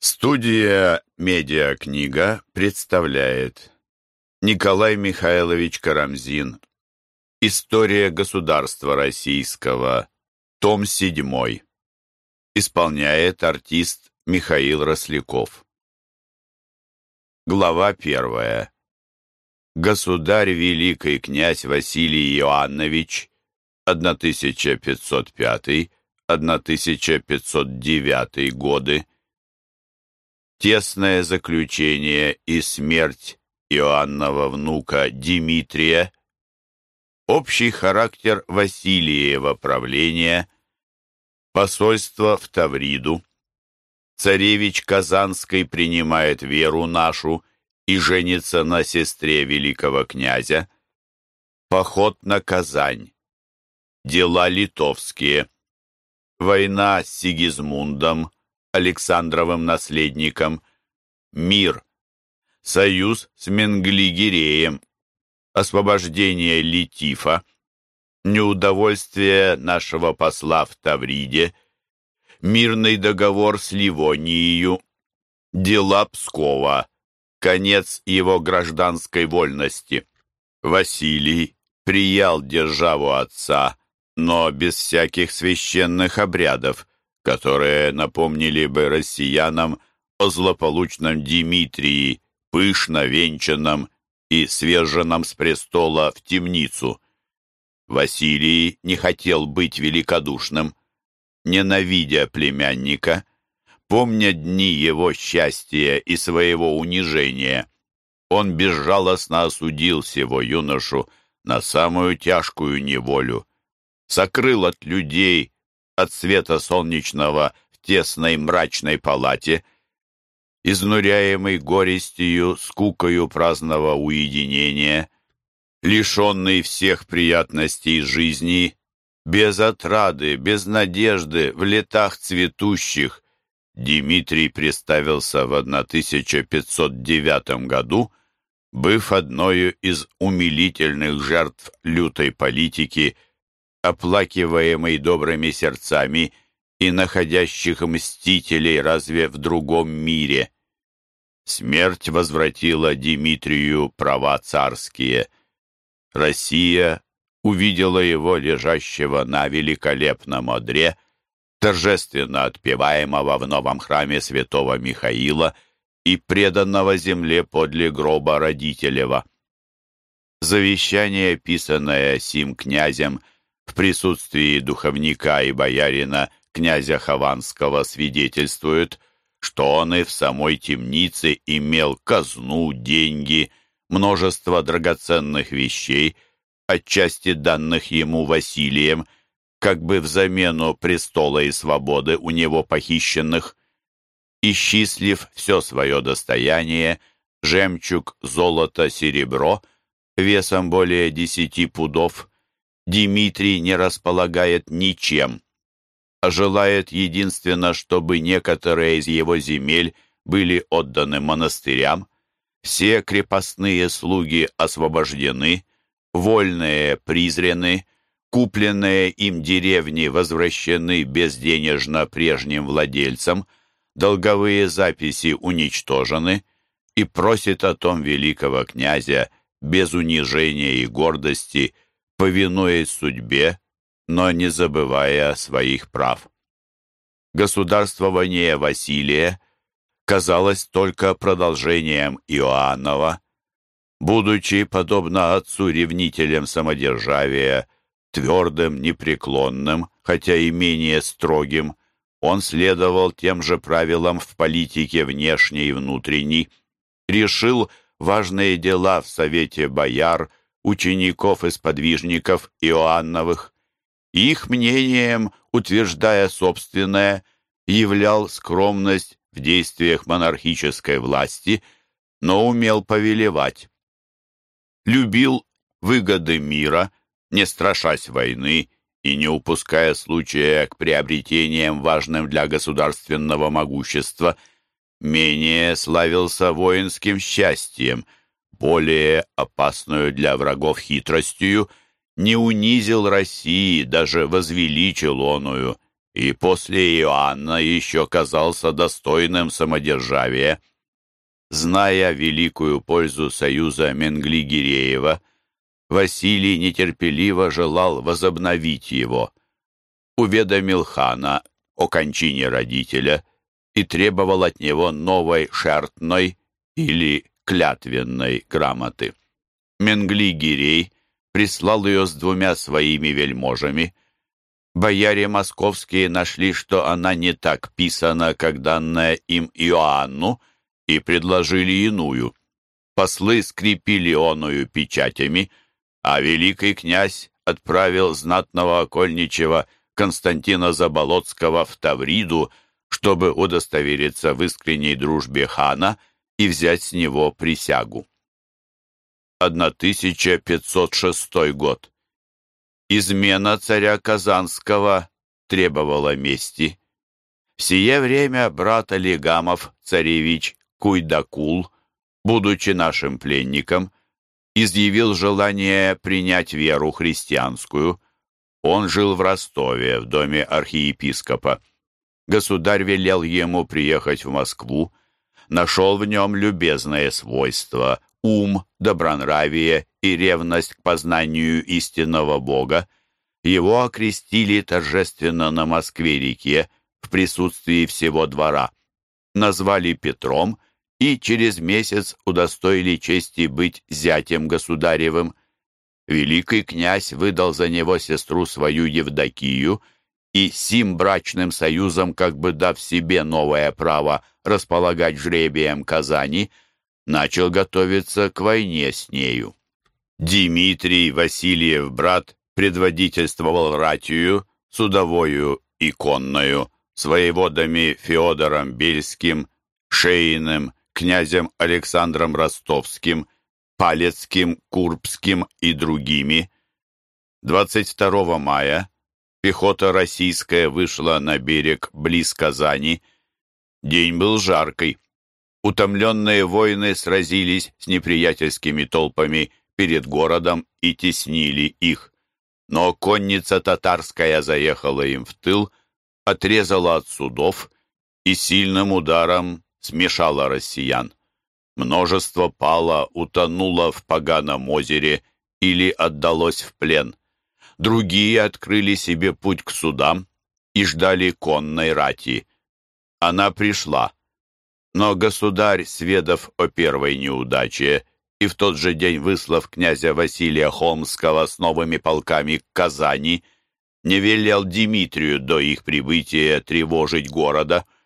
Студия «Медиакнига» представляет Николай Михайлович Карамзин. История государства российского Том 7 Исполняет артист Михаил Росляков. Глава 1 Государь Великий князь Василий Иоаннович 1505-1509 годы тесное заключение и смерть Иоаннова внука Дмитрия, общий характер Василиева правления, посольство в Тавриду, царевич Казанской принимает веру нашу и женится на сестре великого князя, поход на Казань, дела литовские, война с Сигизмундом, Александровым наследником, мир, союз с Менглигереем, освобождение Литифа, неудовольствие нашего посла в Тавриде, мирный договор с Ливонией, дела Пскова, конец его гражданской вольности. Василий приял державу отца, но без всяких священных обрядов, которые напомнили бы россиянам о злополучном Дмитрии, пышно венчанном и сверженном с престола в темницу. Василий не хотел быть великодушным, ненавидя племянника, помня дни его счастья и своего унижения. Он безжалостно осудил сего юношу на самую тяжкую неволю, сокрыл от людей от света солнечного в тесной мрачной палате, изнуряемый горестью, скукою праздного уединения, лишенный всех приятностей жизни, без отрады, без надежды, в летах цветущих, Дмитрий представился в 1509 году, быв одною из умилительных жертв лютой политики – оплакиваемый добрыми сердцами и находящих мстителей разве в другом мире. Смерть возвратила Дмитрию права царские. Россия увидела его лежащего на великолепном одре, торжественно отпеваемого в новом храме святого Михаила и преданного земле подле гроба родителева. Завещание, писанное сим князем, — в присутствии духовника и боярина князя Хованского свидетельствует, что он и в самой темнице имел казну, деньги, множество драгоценных вещей, отчасти данных ему Василием, как бы в замену престола и свободы у него похищенных. Исчислив все свое достояние, жемчуг, золото, серебро, весом более десяти пудов, Дмитрий не располагает ничем, а желает единственно, чтобы некоторые из его земель были отданы монастырям, все крепостные слуги освобождены, вольные призрены, купленные им деревни возвращены безденежно прежним владельцам, долговые записи уничтожены и просит о том великого князя без унижения и гордости – повинуясь судьбе, но не забывая своих прав. Государствование Василия казалось только продолжением Иоаннова, будучи, подобно отцу ревнителем самодержавия, твердым, непреклонным, хотя и менее строгим, он следовал тем же правилам в политике внешней и внутренней, решил важные дела в Совете Бояр, учеников и сподвижников Иоанновых. Их мнением, утверждая собственное, являл скромность в действиях монархической власти, но умел повелевать. Любил выгоды мира, не страшась войны и не упуская случая к приобретениям, важным для государственного могущества, менее славился воинским счастьем – более опасную для врагов хитростью, не унизил России, даже возвеличил оную, и после Иоанна еще казался достойным самодержавия. Зная великую пользу союза Менгли-Гиреева, Василий нетерпеливо желал возобновить его. Уведомил хана о кончине родителя и требовал от него новой шертной или клятвенной грамоты. Менгли-Гирей прислал ее с двумя своими вельможами. Бояре московские нашли, что она не так писана, как данная им Иоанну, и предложили иную. Послы скрепили оную печатями, а великий князь отправил знатного окольничего Константина Заболоцкого в Тавриду, чтобы удостовериться в искренней дружбе хана и взять с него присягу. 1506 год. Измена царя Казанского требовала мести. В сие время брат Олегамов, царевич Куйдакул, будучи нашим пленником, изъявил желание принять веру христианскую. Он жил в Ростове, в доме архиепископа. Государь велел ему приехать в Москву, нашел в нем любезное свойство, ум, добронравие и ревность к познанию истинного Бога. Его окрестили торжественно на Москве-реке в присутствии всего двора. Назвали Петром и через месяц удостоили чести быть зятем государевым. Великий князь выдал за него сестру свою Евдокию и сим брачным союзом, как бы дав себе новое право располагать жребием Казани, начал готовиться к войне с нею. Дмитрий Васильев, брат, предводительствовал ратию, судовою и конною, своеводами Феодором Бельским, Шейным, князем Александром Ростовским, Палецким, Курбским и другими. 22 мая пехота российская вышла на берег близ Казани. День был жаркий. Утомленные воины сразились с неприятельскими толпами перед городом и теснили их. Но конница татарская заехала им в тыл, отрезала от судов и сильным ударом смешала россиян. Множество пало, утонуло в поганом озере или отдалось в плен. Другие открыли себе путь к судам и ждали конной рати. Она пришла. Но государь, сведав о первой неудаче и в тот же день выслав князя Василия Холмского с новыми полками к Казани, не велел Дмитрию до их прибытия тревожить города —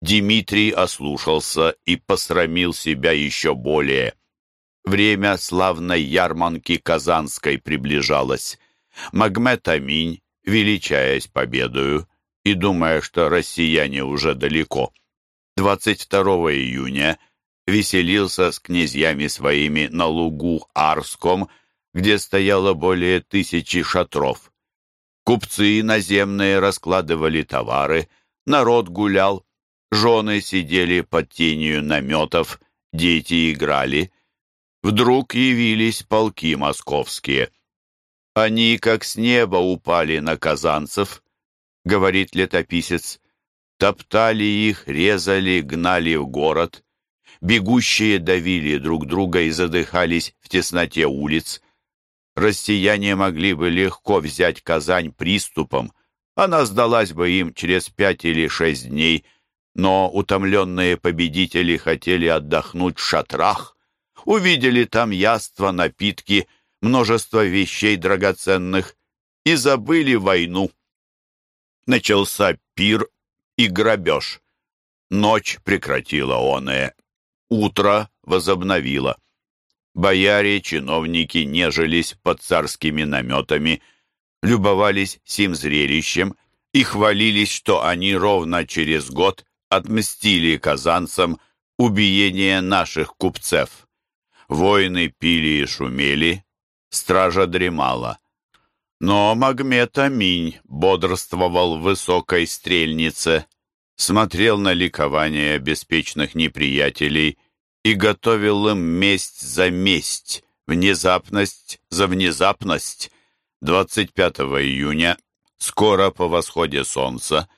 Дмитрий ослушался и посрамил себя еще более. Время славной ярманки Казанской приближалось. Магмед Аминь, величаясь победою и думая, что россияне уже далеко, 22 июня веселился с князьями своими на лугу Арском, где стояло более тысячи шатров. Купцы наземные раскладывали товары, народ гулял, Жены сидели под тенью наметов, дети играли. Вдруг явились полки московские. Они, как с неба, упали на казанцев, говорит летописец. Топтали их, резали, гнали в город. Бегущие давили друг друга и задыхались в тесноте улиц. Россияне могли бы легко взять Казань приступом. Она сдалась бы им через пять или шесть дней – но утомленные победители хотели отдохнуть в шатрах, увидели там яства, напитки, множество вещей драгоценных и забыли войну. Начался пир и грабеж. Ночь прекратила оное, утро возобновило. Бояре, чиновники нежились под царскими наметами, любовались сим зрелищем и хвалились, что они ровно через год отмстили казанцам убиение наших купцев. Воины пили и шумели, стража дремала. Но Магмед Аминь бодрствовал в высокой стрельнице, смотрел на ликование беспечных неприятелей и готовил им месть за месть, внезапность за внезапность. 25 июня скоро по восходе солнца,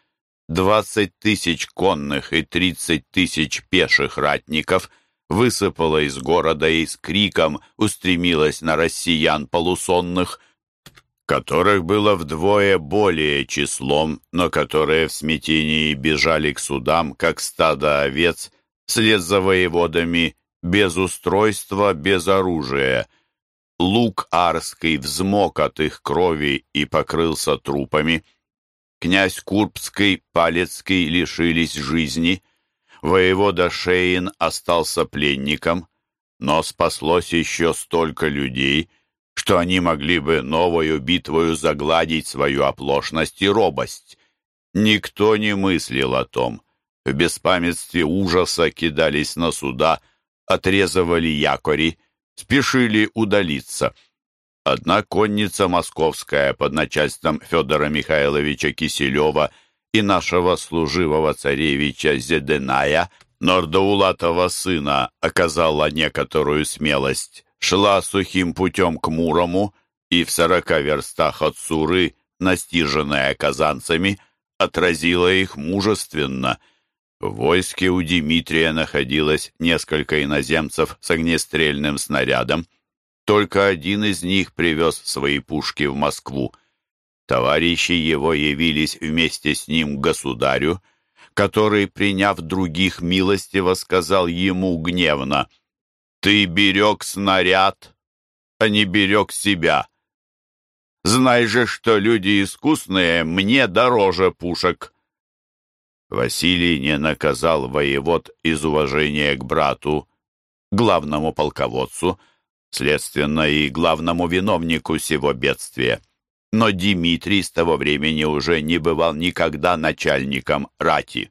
двадцать тысяч конных и тридцать тысяч пеших ратников высыпало из города и с криком устремилось на россиян полусонных, которых было вдвое более числом, но которые в смятении бежали к судам, как стадо овец, вслед за воеводами, без устройства, без оружия. Лук Арский взмок от их крови и покрылся трупами. Князь Курбский, Палецкий лишились жизни. Воевода Шейн остался пленником, но спаслось еще столько людей, что они могли бы новую битвою загладить свою оплошность и робость. Никто не мыслил о том. В беспамятстве ужаса кидались на суда, отрезывали якори, спешили удалиться. Одна конница московская под начальством Федора Михайловича Киселева и нашего служивого царевича Зеденая, Нордаулатова сына, оказала некоторую смелость, шла сухим путем к Мурому и в сорока верстах от Суры, настиженная казанцами, отразила их мужественно — в войске у Дмитрия находилось несколько иноземцев с огнестрельным снарядом. Только один из них привез свои пушки в Москву. Товарищи его явились вместе с ним к государю, который, приняв других милостиво, сказал ему гневно, «Ты берег снаряд, а не берег себя. Знай же, что люди искусные мне дороже пушек». Василий не наказал воевод из уважения к брату, главному полководцу, следственно и главному виновнику всего бедствия. Но Дмитрий с того времени уже не бывал никогда начальником рати.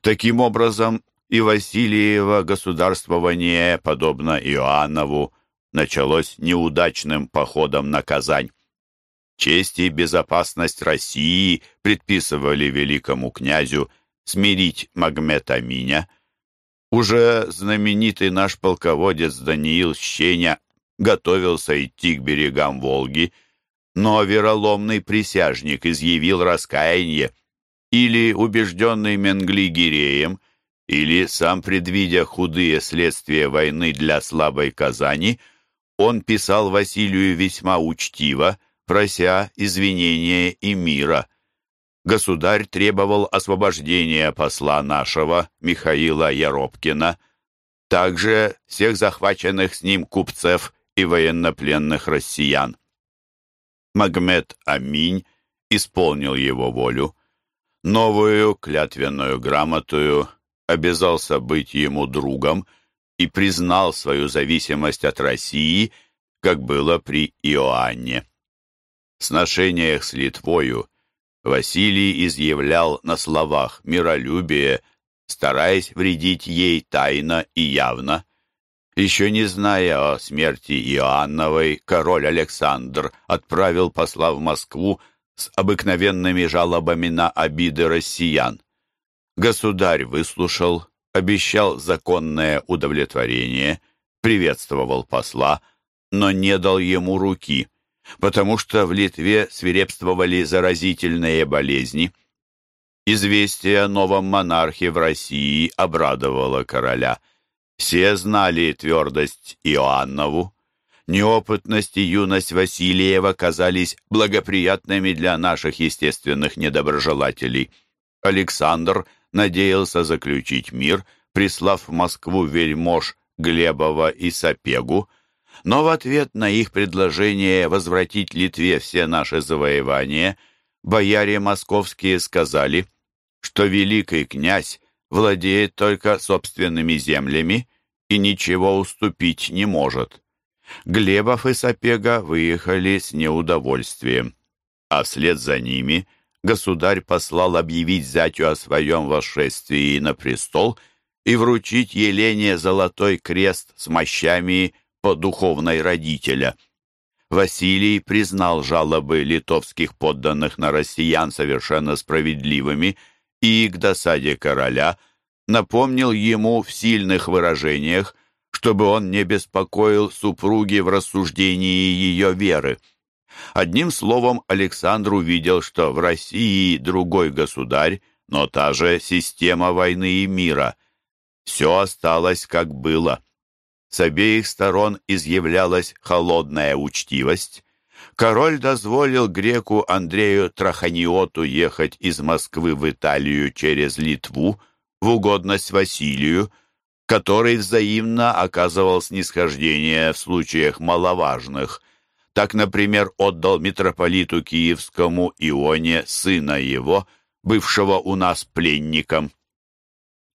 Таким образом, и Васильево государствование, подобно Иоаннову, началось неудачным походом на Казань. Честь и безопасность России предписывали великому князю смирить Магмета Миня. Уже знаменитый наш полководец Даниил Щеня готовился идти к берегам Волги, но вероломный присяжник изъявил раскаяние. Или убежденный Менгли Гиреем, или сам предвидя худые следствия войны для слабой Казани, он писал Василию весьма учтиво, прося извинения и мира. Государь требовал освобождения посла нашего, Михаила Яробкина, также всех захваченных с ним купцев и военнопленных россиян. Магмед Аминь исполнил его волю. Новую клятвенную грамотую обязался быть ему другом и признал свою зависимость от России, как было при Иоанне сношениях с Литвою Василий изъявлял на словах миролюбие, стараясь вредить ей тайно и явно. Еще не зная о смерти Иоанновой, король Александр отправил посла в Москву с обыкновенными жалобами на обиды россиян. Государь выслушал, обещал законное удовлетворение, приветствовал посла, но не дал ему руки – потому что в Литве свирепствовали заразительные болезни. Известие о новом монархе в России обрадовало короля. Все знали твердость Иоаннову. Неопытность и юность Васильева казались благоприятными для наших естественных недоброжелателей. Александр надеялся заключить мир, прислав в Москву вельмож Глебова и Сапегу, но в ответ на их предложение возвратить Литве все наши завоевания, бояре московские сказали, что великий князь владеет только собственными землями и ничего уступить не может. Глебов и Сапега выехали с неудовольствием, а вслед за ними государь послал объявить зятю о своем восшествии на престол и вручить Елене золотой крест с мощами по духовной родителя. Василий признал жалобы литовских подданных на россиян совершенно справедливыми и, к досаде короля, напомнил ему в сильных выражениях, чтобы он не беспокоил супруги в рассуждении ее веры. Одним словом, Александр увидел, что в России другой государь, но та же система войны и мира. Все осталось как было. С обеих сторон изъявлялась холодная учтивость. Король дозволил греку Андрею Траханиоту ехать из Москвы в Италию через Литву в угодность Василию, который взаимно оказывал снисхождение в случаях маловажных. Так, например, отдал митрополиту Киевскому Ионе сына его, бывшего у нас пленником.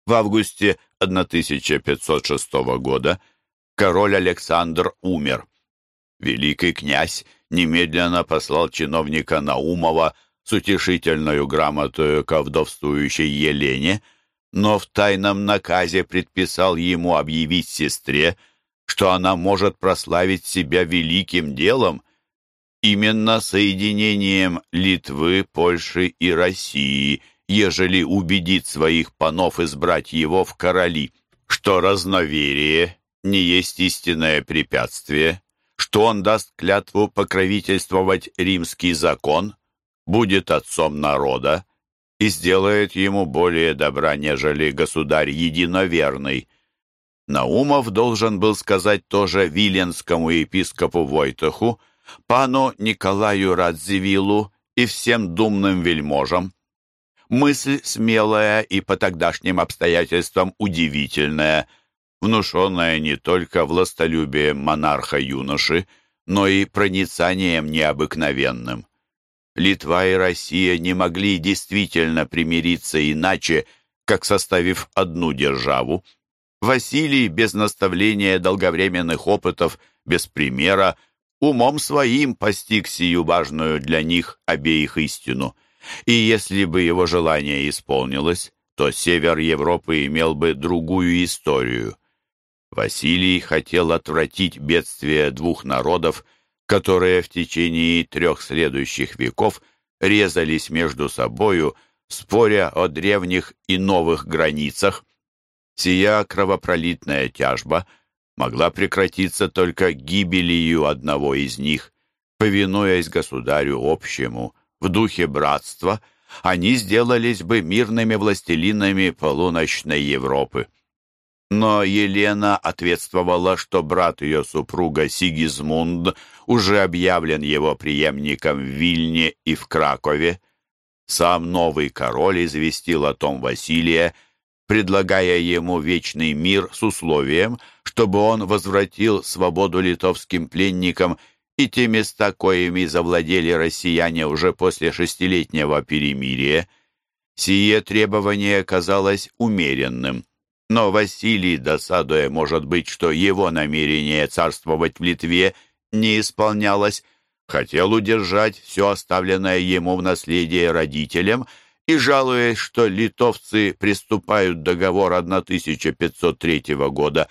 В августе 1506 года король Александр умер. Великий князь немедленно послал чиновника Наумова с утешительной грамотою ко вдовствующей Елене, но в тайном наказе предписал ему объявить сестре, что она может прославить себя великим делом, именно соединением Литвы, Польши и России, ежели убедит своих панов избрать его в короли, что разноверие не есть истинное препятствие, что он даст клятву покровительствовать римский закон, будет отцом народа и сделает ему более добра, нежели государь единоверный. Наумов должен был сказать тоже виленскому епископу Войтаху, пану Николаю Радзивиллу и всем думным вельможам. Мысль смелая и по тогдашним обстоятельствам удивительная – внушенная не только властолюбием монарха-юноши, но и проницанием необыкновенным. Литва и Россия не могли действительно примириться иначе, как составив одну державу. Василий без наставления долговременных опытов, без примера, умом своим постиг сию важную для них обеих истину. И если бы его желание исполнилось, то север Европы имел бы другую историю. Василий хотел отвратить бедствие двух народов, которые в течение трех следующих веков резались между собою, споря о древних и новых границах. Сия кровопролитная тяжба могла прекратиться только гибелью одного из них. Повинуясь государю общему, в духе братства, они сделались бы мирными властелинами полуночной Европы. Но Елена ответствовала, что брат ее супруга Сигизмунд уже объявлен его преемником в Вильне и в Кракове. Сам новый король известил о том Василия, предлагая ему вечный мир с условием, чтобы он возвратил свободу литовским пленникам и те места, коими завладели россияне уже после шестилетнего перемирия. Сие требование казалось умеренным. Но Василий, досадуя, может быть, что его намерение царствовать в Литве не исполнялось, хотел удержать все оставленное ему в наследие родителям и, жалуясь, что литовцы приступают договор 1503 года,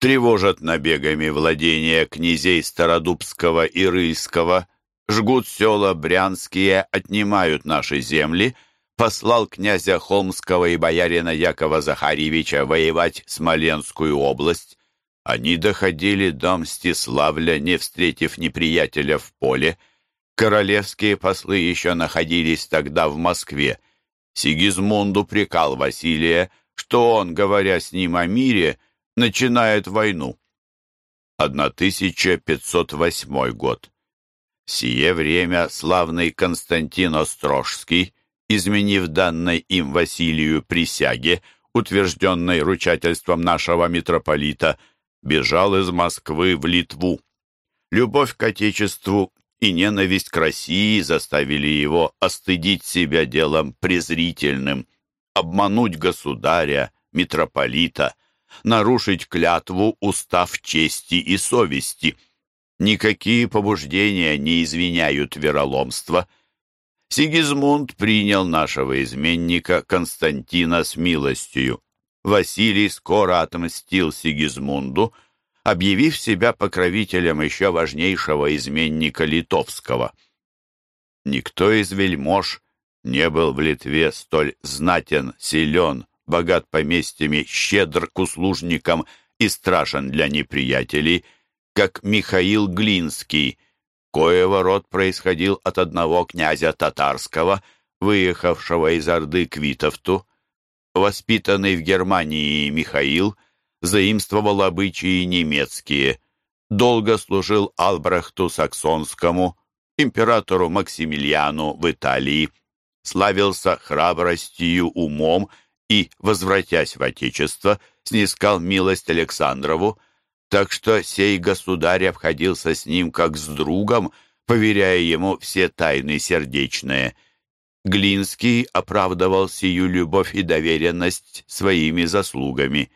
тревожат набегами владения князей Стародубского и Рыльского, жгут села Брянские, отнимают наши земли — послал князя Холмского и боярина Якова Захарьевича воевать Смоленскую область. Они доходили до Мстиславля, не встретив неприятеля в поле. Королевские послы еще находились тогда в Москве. Сигизмунд упрекал Василия, что он, говоря с ним о мире, начинает войну. 1508 год. В сие время славный Константин Острожский изменив данной им Василию присяге, утвержденной ручательством нашего митрополита, бежал из Москвы в Литву. Любовь к Отечеству и ненависть к России заставили его остыдить себя делом презрительным, обмануть государя, митрополита, нарушить клятву, устав чести и совести. Никакие побуждения не извиняют вероломства – Сигизмунд принял нашего изменника Константина с милостью. Василий скоро отмстил Сигизмунду, объявив себя покровителем еще важнейшего изменника литовского. Никто из вельмож не был в Литве столь знатен, силен, богат поместьями, щедр к услужникам и страшен для неприятелей, как Михаил Глинский, коего род происходил от одного князя татарского, выехавшего из Орды к Витовту. Воспитанный в Германии Михаил заимствовал обычаи немецкие, долго служил Албрехту Саксонскому, императору Максимилиану в Италии, славился храбростью, умом и, возвратясь в Отечество, снискал милость Александрову, так что сей государь обходился с ним как с другом, поверяя ему все тайны сердечные. Глинский оправдывал сию любовь и доверенность своими заслугами.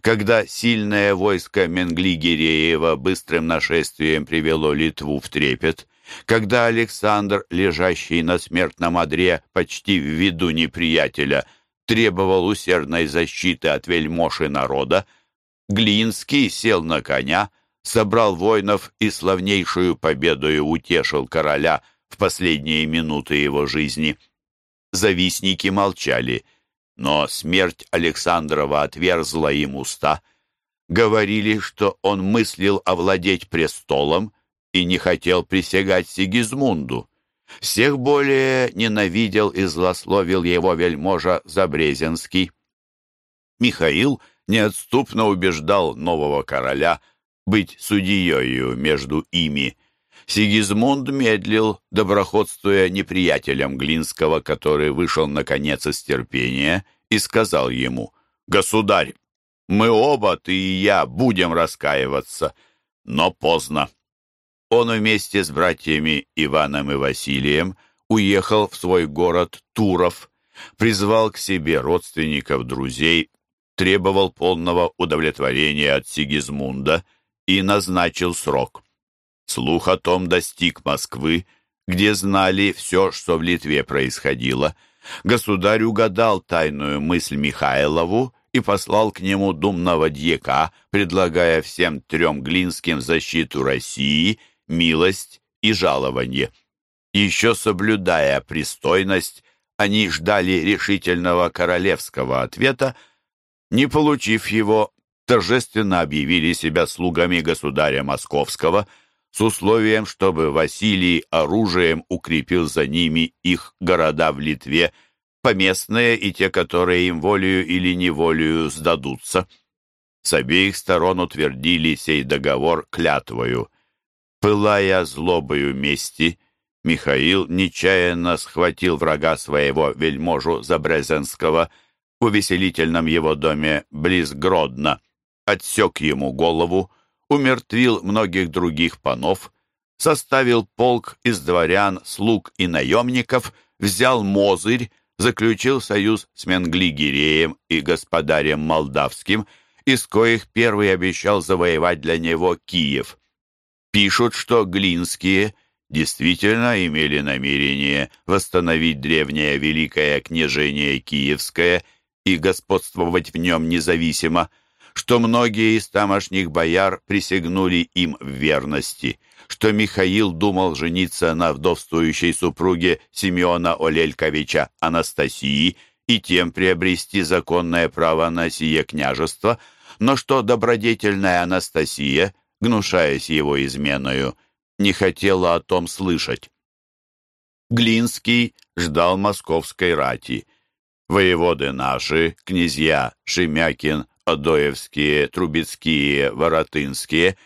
Когда сильное войско Менгли-Гиреева быстрым нашествием привело Литву в трепет, когда Александр, лежащий на смертном одре почти в виду неприятеля, требовал усердной защиты от вельмоши народа, Глинский сел на коня, собрал воинов и славнейшую победою утешил короля в последние минуты его жизни. Завистники молчали, но смерть Александрова отверзла им уста. Говорили, что он мыслил овладеть престолом и не хотел присягать Сигизмунду. Всех более ненавидел и злословил его вельможа Забрезенский. Михаил — неотступно убеждал нового короля быть судьею между ими. Сигизмунд медлил, доброходствуя неприятелям Глинского, который вышел наконец из терпения, и сказал ему, «Государь, мы оба, ты и я, будем раскаиваться, но поздно». Он вместе с братьями Иваном и Василием уехал в свой город Туров, призвал к себе родственников, друзей требовал полного удовлетворения от Сигизмунда и назначил срок. Слух о том достиг Москвы, где знали все, что в Литве происходило. Государь угадал тайную мысль Михайлову и послал к нему думного дьяка, предлагая всем трем Глинским защиту России, милость и жалование. Еще соблюдая пристойность, они ждали решительного королевского ответа, не получив его, торжественно объявили себя слугами государя Московского с условием, чтобы Василий оружием укрепил за ними их города в Литве, поместные и те, которые им волею или неволею сдадутся. С обеих сторон утвердили сей договор клятвою. Пылая злобою мести, Михаил нечаянно схватил врага своего вельможу Забрезенского – в увеселительном его доме близ Гродно, отсек ему голову, умертвил многих других панов, составил полк из дворян, слуг и наемников, взял Мозырь, заключил союз с Менгли-Гиреем и господарем Молдавским, из коих первый обещал завоевать для него Киев. Пишут, что Глинские действительно имели намерение восстановить древнее великое княжение Киевское и господствовать в нем независимо, что многие из тамошних бояр присягнули им в верности, что Михаил думал жениться на вдовствующей супруге Симеона Олельковича Анастасии и тем приобрести законное право на сие княжество, но что добродетельная Анастасия, гнушаясь его изменою, не хотела о том слышать. Глинский ждал московской рати – Воеводы наши, князья Шемякин, Адоевские, Трубецкие, Воротынские,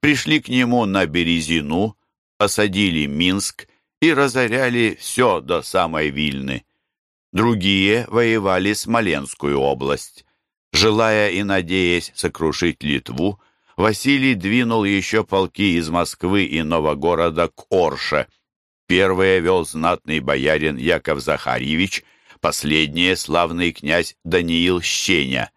пришли к нему на Березину, осадили Минск и разоряли все до самой Вильны. Другие воевали Смоленскую область. Желая и надеясь сокрушить Литву, Василий двинул еще полки из Москвы и Новогорода к Орше. Первое вел знатный боярин Яков Захарьевич – Последнее славный князь Даниил Щеня.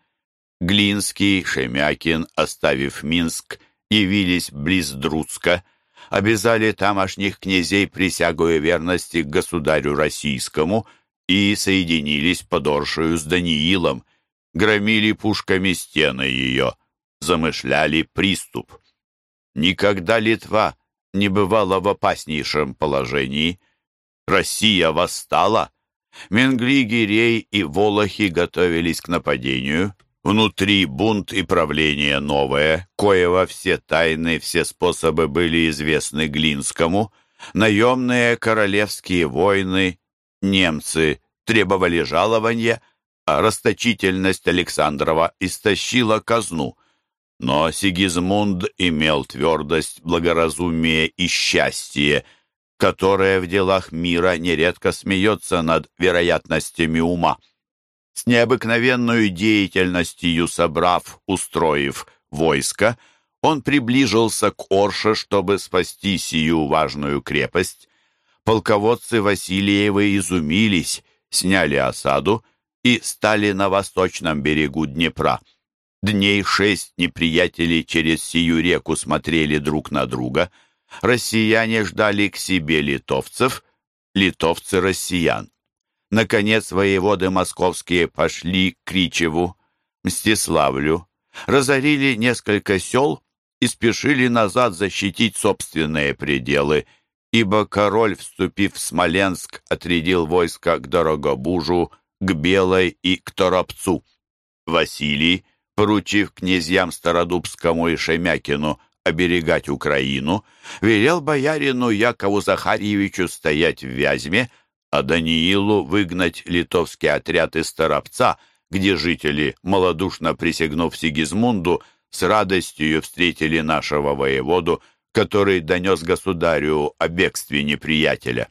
Глинский, Шемякин, оставив Минск, явились близ Друцка, обязали тамошних князей присягою верности к государю российскому и соединились под Оршею с Даниилом, громили пушками стены ее, замышляли приступ. Никогда Литва не бывала в опаснейшем положении. Россия восстала — Менгли, Гирей и Волохи готовились к нападению. Внутри бунт и правление новое, коего все тайны, все способы были известны Глинскому, наемные королевские войны, немцы требовали жалования, а расточительность Александрова истощила казну. Но Сигизмунд имел твердость, благоразумие и счастье, которое в делах мира нередко смеется над вероятностями ума. С необыкновенной деятельностью собрав, устроив войско, он приближился к Орше, чтобы спасти сию важную крепость. Полководцы Васильевы изумились, сняли осаду и стали на восточном берегу Днепра. Дней шесть неприятели через сию реку смотрели друг на друга. Россияне ждали к себе литовцев, литовцы россиян. Наконец воеводы московские пошли к Кричеву, Мстиславлю, разорили несколько сел и спешили назад защитить собственные пределы, ибо король, вступив в Смоленск, отрядил войско к Дорогобужу, к Белой и к Торопцу. Василий, поручив князьям Стародубскому и Шемякину оберегать Украину, велел боярину Якову Захарьевичу стоять в Вязьме, а Даниилу выгнать литовский отряд из Торопца, где жители, малодушно присягнув Сигизмунду, с радостью встретили нашего воеводу, который донес государю о бегстве неприятеля.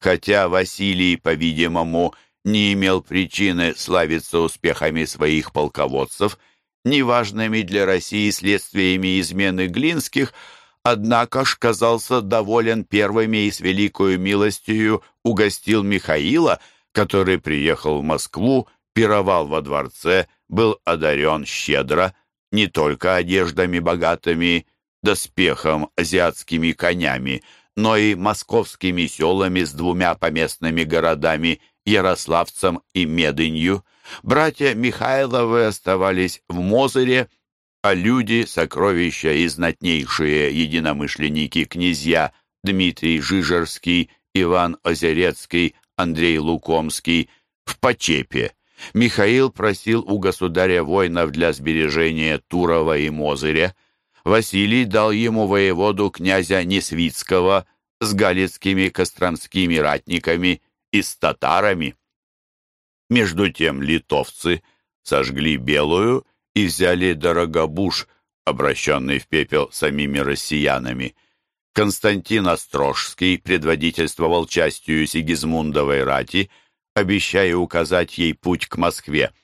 Хотя Василий, по-видимому, не имел причины славиться успехами своих полководцев, неважными для России следствиями измены Глинских, Однако ж казался доволен первыми и с великою милостью угостил Михаила, который приехал в Москву, пировал во дворце, был одарен щедро, не только одеждами богатыми, доспехом, азиатскими конями, но и московскими селами с двумя поместными городами Ярославцем и Медынью. Братья Михайловы оставались в Мозыре, а люди, сокровища и знатнейшие единомышленники князья Дмитрий Жижерский, Иван Озерецкий, Андрей Лукомский в Почепе. Михаил просил у государя воинов для сбережения Турова и Мозыря. Василий дал ему воеводу князя Несвицкого с галицкими костромскими ратниками и с татарами. Между тем литовцы сожгли Белую и взяли Дорогобуж, обращенный в пепел самими россиянами. Константин Острожский предводительствовал частью Сигизмундовой рати, обещая указать ей путь к Москве.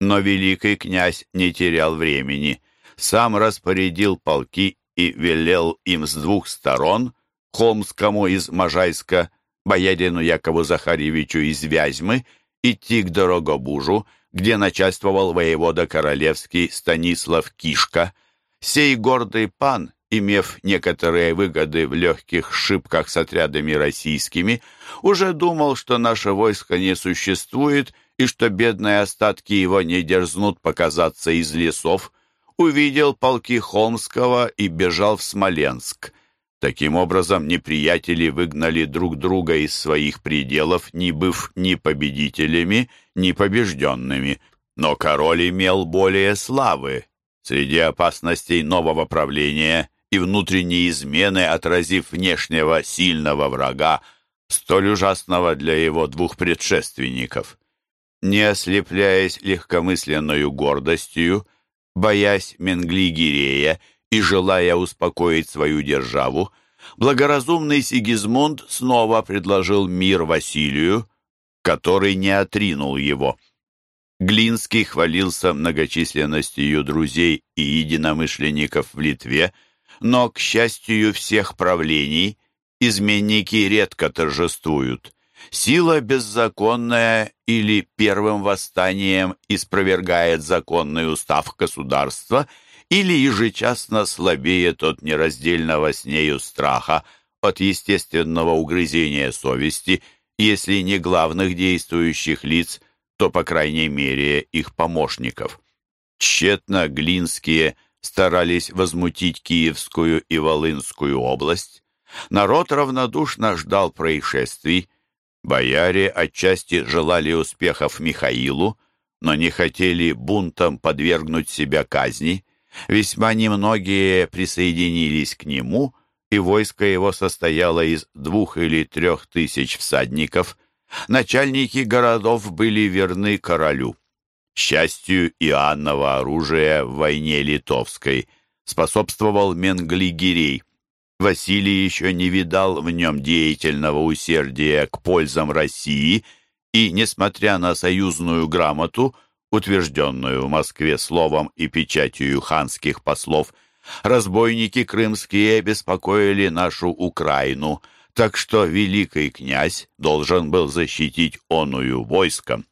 Но великий князь не терял времени. Сам распорядил полки и велел им с двух сторон, Холмскому из Можайска, боярину Якову Захарьевичу из Вязьмы, идти к Дорогобужу, где начальствовал воевода королевский Станислав Кишка. Сей гордый пан, имев некоторые выгоды в легких шибках с отрядами российскими, уже думал, что наше войско не существует и что бедные остатки его не дерзнут показаться из лесов, увидел полки Холмского и бежал в Смоленск. Таким образом, неприятели выгнали друг друга из своих пределов, не быв ни победителями, ни побежденными. Но король имел более славы. Среди опасностей нового правления и внутренней измены, отразив внешнего сильного врага, столь ужасного для его двух предшественников. Не ослепляясь легкомысленную гордостью, боясь Менгли-Гирея и желая успокоить свою державу, благоразумный Сигизмунд снова предложил мир Василию, который не отринул его. Глинский хвалился многочисленностью друзей и единомышленников в Литве, но, к счастью всех правлений, изменники редко торжествуют. Сила беззаконная или первым восстанием испровергает законный устав государства – или ежечасно слабеет от нераздельного с нею страха, от естественного угрызения совести, если не главных действующих лиц, то, по крайней мере, их помощников. Тщетно Глинские старались возмутить Киевскую и Волынскую область. Народ равнодушно ждал происшествий. Бояре отчасти желали успехов Михаилу, но не хотели бунтом подвергнуть себя казни. Весьма немногие присоединились к нему, и войско его состояло из двух или трех тысяч всадников. Начальники городов были верны королю. Счастью Иоаннова оружия в войне литовской способствовал Менглигерей. Василий еще не видал в нем деятельного усердия к пользам России и, несмотря на союзную грамоту, утвержденную в Москве словом и печатью ханских послов, разбойники крымские беспокоили нашу Украину, так что великий князь должен был защитить оную войском.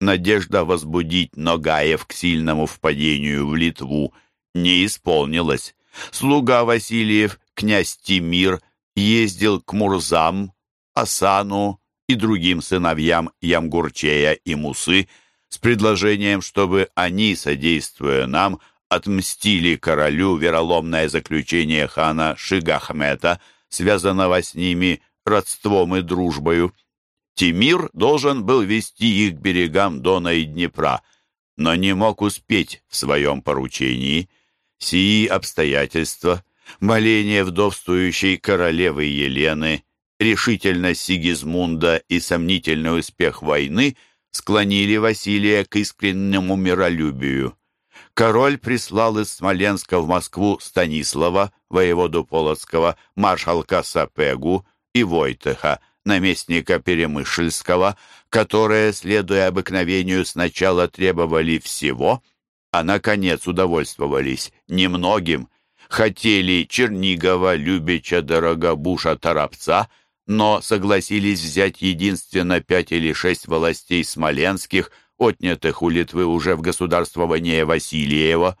Надежда возбудить Ногаев к сильному впадению в Литву не исполнилась. Слуга Васильев князь Тимир ездил к Мурзам, Асану и другим сыновьям Ямгурчея и Мусы с предложением, чтобы они, содействуя нам, отмстили королю вероломное заключение хана Шигахмета, связанного с ними родством и дружбою. Тимир должен был вести их к берегам Дона и Днепра, но не мог успеть в своем поручении. Сии обстоятельства моление вдовствующей королевы Елены, решительность Сигизмунда и сомнительный успех войны склонили Василия к искреннему миролюбию. Король прислал из Смоленска в Москву Станислава, воеводу Полоцкого, маршалка Сапегу и Войтеха, наместника Перемышльского, которые, следуя обыкновению, сначала требовали всего, а, наконец, удовольствовались немногим – хотели Чернигова, Любича, Дорогобуша, Торопца, но согласились взять единственно пять или шесть властей смоленских, отнятых у Литвы уже в государствование Васильева,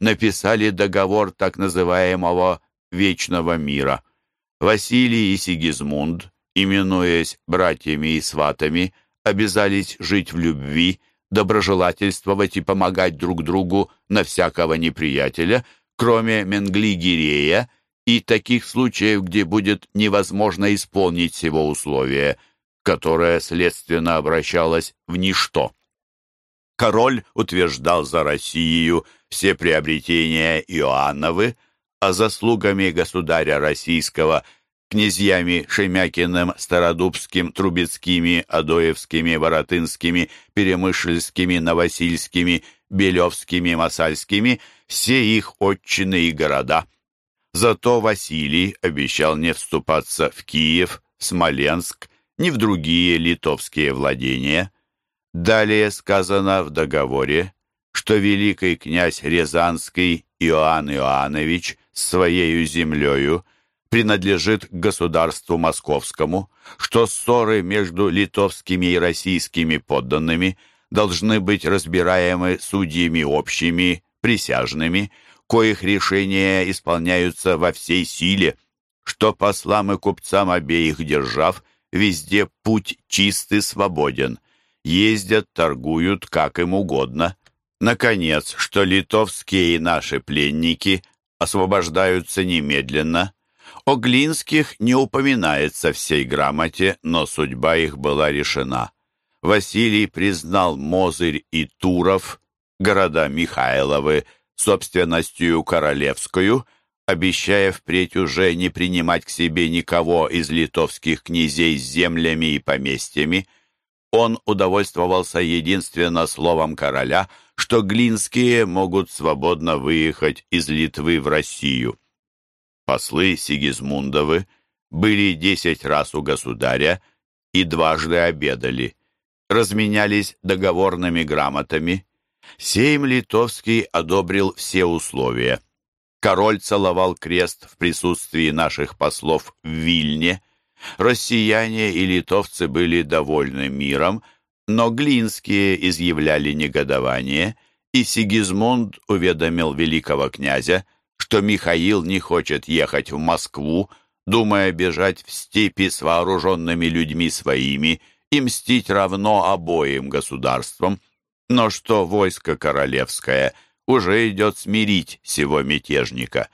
написали договор так называемого «Вечного мира». Василий и Сигизмунд, именуясь братьями и сватами, обязались жить в любви, доброжелательствовать и помогать друг другу на всякого неприятеля – кроме Менгли-Гирея и таких случаев, где будет невозможно исполнить всего условия, которое, следственно, обращалось в ничто. Король утверждал за Россию все приобретения Иоанновы, а заслугами государя российского князьями Шемякиным, Стародубским, Трубецкими, Адоевскими, Воротынскими, Перемышльскими, Новосильскими, Белевскими, Масальскими – все их отчины и города. Зато Василий обещал не вступаться в Киев, Смоленск, ни в другие литовские владения. Далее сказано в договоре, что великий князь Рязанский Иоанн Иоаннович с своею землею принадлежит к государству московскому, что ссоры между литовскими и российскими подданными должны быть разбираемы судьями общими присяжными, коих решения исполняются во всей силе, что послам и купцам обеих держав везде путь чист и свободен, ездят, торгуют, как им угодно. Наконец, что литовские и наши пленники освобождаются немедленно. О Глинских не упоминается в сей грамоте, но судьба их была решена. Василий признал Мозырь и Туров города Михайловы собственностью королевскую, обещая впредь уже не принимать к себе никого из литовских князей с землями и поместьями, он удовольствовался единственно словом короля, что глинские могут свободно выехать из Литвы в Россию. Послы Сигизмундовы были десять раз у государя и дважды обедали, разменялись договорными грамотами, Сейм Литовский одобрил все условия. Король целовал крест в присутствии наших послов в Вильне. Россияне и литовцы были довольны миром, но глинские изъявляли негодование, и Сигизмунд уведомил великого князя, что Михаил не хочет ехать в Москву, думая бежать в степи с вооруженными людьми своими и мстить равно обоим государствам но что войско королевское уже идет смирить сего мятежника.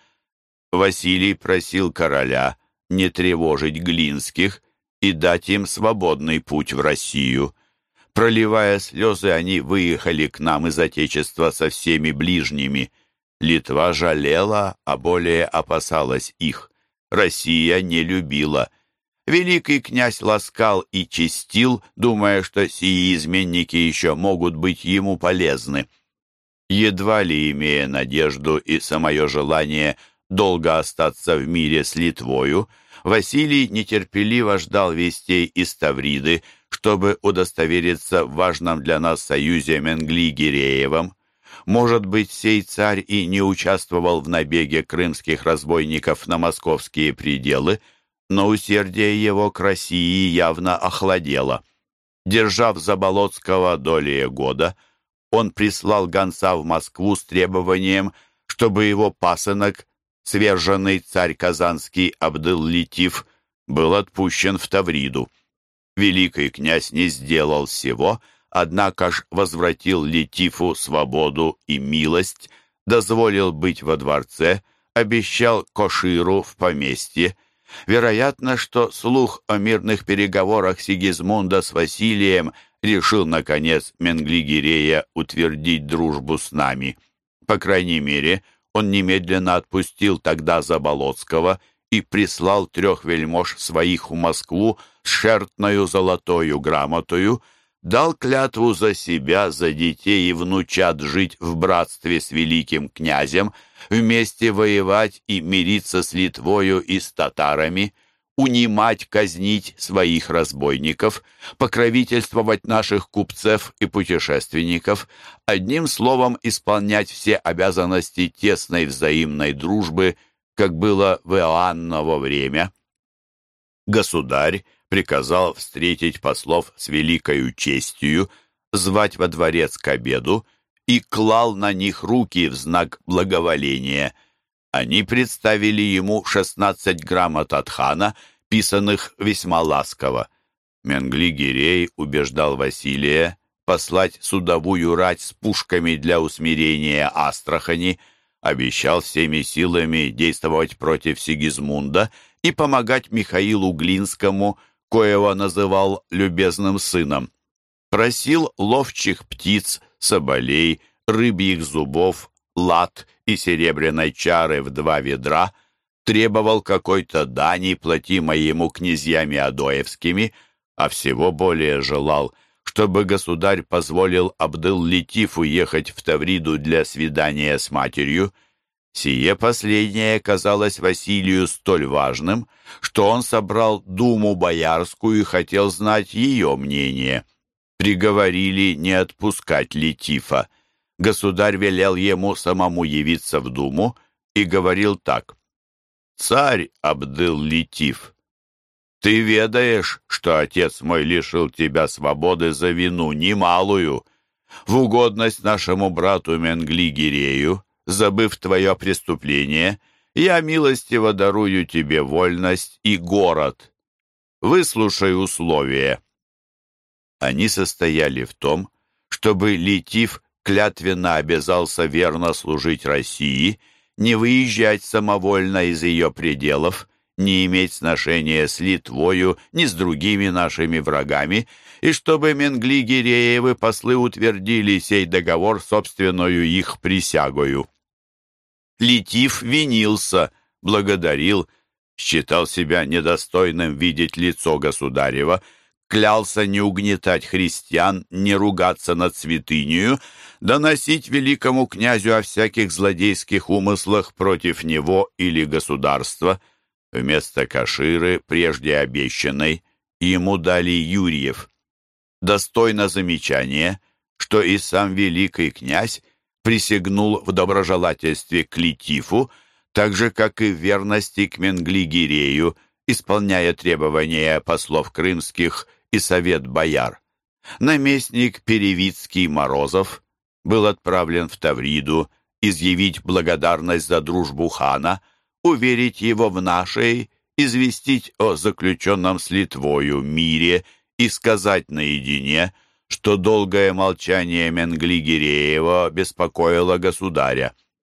Василий просил короля не тревожить Глинских и дать им свободный путь в Россию. Проливая слезы, они выехали к нам из Отечества со всеми ближними. Литва жалела, а более опасалась их. Россия не любила. Великий князь ласкал и чистил, думая, что сии изменники еще могут быть ему полезны. Едва ли имея надежду и самое желание долго остаться в мире с Литвою, Василий нетерпеливо ждал вестей из Тавриды, чтобы удостовериться в важном для нас союзе Менгли-Гиреевым. Может быть, сей царь и не участвовал в набеге крымских разбойников на московские пределы, но усердие его к России явно охладело. Держав Заболоцкого долее года, он прислал гонца в Москву с требованием, чтобы его пасынок, сверженный царь Казанский Абдыл-Литив, был отпущен в Тавриду. Великий князь не сделал всего, однако ж возвратил Летифу свободу и милость, дозволил быть во дворце, обещал Коширу в поместье. Вероятно, что слух о мирных переговорах Сигизмунда с Василием решил, наконец, Менглигирея утвердить дружбу с нами. По крайней мере, он немедленно отпустил тогда Заболоцкого и прислал трех вельмож своих в Москву с шертною золотою грамотою, дал клятву за себя, за детей и внучат жить в братстве с великим князем, вместе воевать и мириться с Литвою и с татарами, унимать, казнить своих разбойников, покровительствовать наших купцев и путешественников, одним словом исполнять все обязанности тесной взаимной дружбы, как было в Иоанново время. Государь приказал встретить послов с великою честью, звать во дворец к обеду и клал на них руки в знак благоволения. Они представили ему шестнадцать грамот от хана, писанных весьма ласково. Менгли-Гирей убеждал Василия послать судовую рать с пушками для усмирения Астрахани, обещал всеми силами действовать против Сигизмунда и помогать Михаилу Глинскому коего называл любезным сыном. Просил ловчих птиц, соболей, рыбьих зубов, лад и серебряной чары в два ведра, требовал какой-то дани, платимой ему князьями Адоевскими, а всего более желал, чтобы государь позволил Абдыл-Летиф уехать в Тавриду для свидания с матерью — Сие последнее казалось Василию столь важным, что он собрал думу боярскую и хотел знать ее мнение. Приговорили не отпускать Летифа. Государь велел ему самому явиться в думу и говорил так. «Царь Абдыл-Летиф, ты ведаешь, что отец мой лишил тебя свободы за вину немалую, в угодность нашему брату Менгли-Гирею, забыв твое преступление, я милостиво дарую тебе вольность и город. Выслушай условия». Они состояли в том, чтобы Летив клятвенно обязался верно служить России, не выезжать самовольно из ее пределов, не иметь сношения с Литвою, ни с другими нашими врагами, и чтобы Менгли-Гиреевы послы утвердили сей договор собственную их присягою. Летив винился, благодарил, считал себя недостойным видеть лицо государева, клялся не угнетать христиан, не ругаться над святынею, доносить великому князю о всяких злодейских умыслах против него или государства. Вместо Каширы, прежде обещанной, ему дали Юрьев. Достойно замечания, что и сам великий князь присягнул в доброжелательстве к Литифу, так же, как и в верности к Менгли-Гирею, исполняя требования послов крымских и совет бояр. Наместник Перевицкий Морозов был отправлен в Тавриду изъявить благодарность за дружбу хана, уверить его в нашей, известить о заключенном с Литвою мире и сказать наедине – что долгое молчание Менгли-Гиреева беспокоило государя,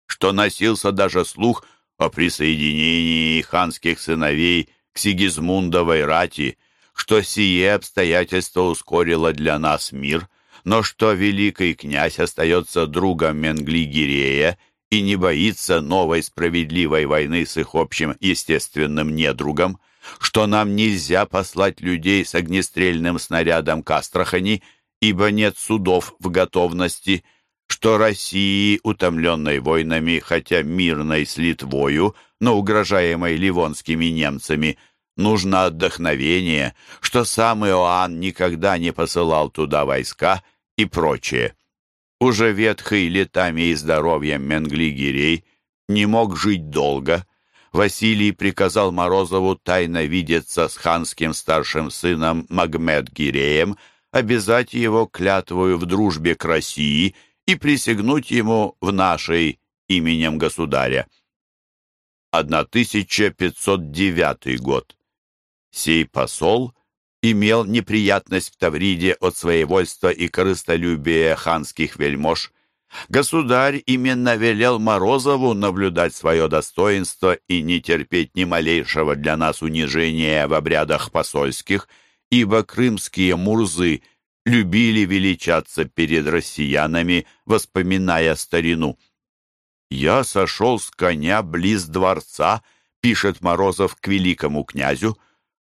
что носился даже слух о присоединении ханских сыновей к Сигизмундовой рати. что сие обстоятельство ускорило для нас мир, но что великий князь остается другом Менгли-Гирея и не боится новой справедливой войны с их общим естественным недругом, что нам нельзя послать людей с огнестрельным снарядом к Астрахани, ибо нет судов в готовности, что России, утомленной войнами, хотя мирной с Литвою, но угрожаемой ливонскими немцами, нужно отдохновение, что сам Иоанн никогда не посылал туда войска и прочее. Уже ветхий летами и здоровьем Менгли-Гирей не мог жить долго. Василий приказал Морозову тайно видеться с ханским старшим сыном Магмед-Гиреем, обязать его клятвою в дружбе к России и присягнуть ему в нашей именем государя. 1509 год. Сей посол имел неприятность в Тавриде от своевольства и корыстолюбия ханских вельмож. Государь именно велел Морозову наблюдать свое достоинство и не терпеть ни малейшего для нас унижения в обрядах посольских, ибо крымские мурзы любили величаться перед россиянами, воспоминая старину. «Я сошел с коня близ дворца», — пишет Морозов к великому князю, —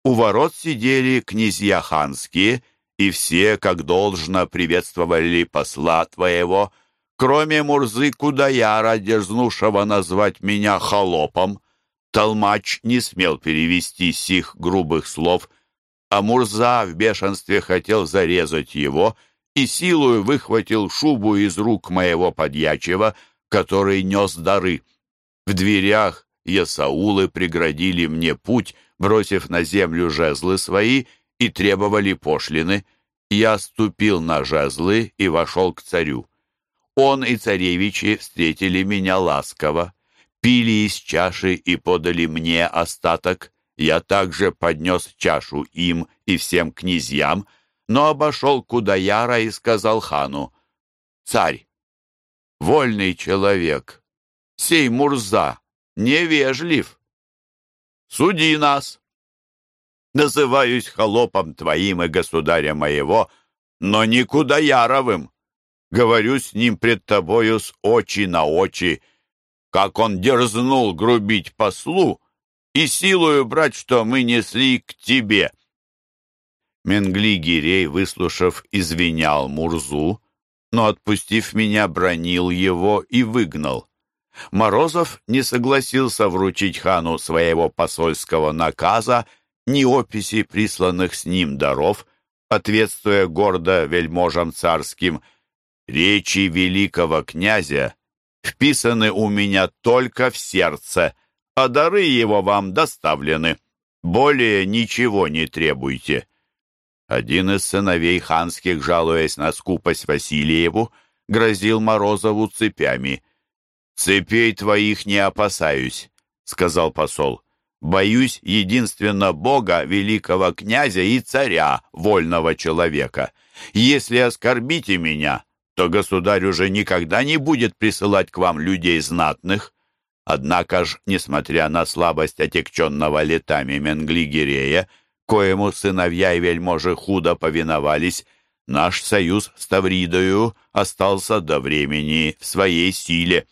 у ворот сидели князья ханские, и все, как должно, приветствовали посла твоего, кроме Мурзы Кудаяра, дерзнувшего назвать меня холопом. Толмач не смел перевести сих грубых слов, а Мурза в бешенстве хотел зарезать его и силою выхватил шубу из рук моего подьячего, который нес дары. В дверях Ясаулы преградили мне путь, бросив на землю жезлы свои, и требовали пошлины. Я ступил на жезлы и вошел к царю. Он и царевичи встретили меня ласково, пили из чаши и подали мне остаток. Я также поднес чашу им и всем князьям, но обошел Кудаяра и сказал хану, «Царь, вольный человек, сей Мурза, невежлив. Суди нас. Называюсь холопом твоим и государя моего, но никуда яровым. Говорю с ним пред тобою с очи на очи, как он дерзнул грубить послу и силою брать, что мы несли к тебе. Менгли Гирей, выслушав, извинял Мурзу, но, отпустив меня, бронил его и выгнал. Морозов не согласился вручить хану своего посольского наказа ни описи присланных с ним даров, ответствуя гордо вельможам царским «Речи великого князя вписаны у меня только в сердце, а дары его вам доставлены. Более ничего не требуйте». Один из сыновей ханских, жалуясь на скупость Васильеву, грозил Морозову цепями – «Цепей твоих не опасаюсь», — сказал посол. «Боюсь единственно Бога, великого князя и царя, вольного человека. Если оскорбите меня, то государь уже никогда не будет присылать к вам людей знатных». Однако ж, несмотря на слабость отекченного летами Менглигерея, коему сыновья и вельможи худо повиновались, наш союз с Тавридою остался до времени в своей силе.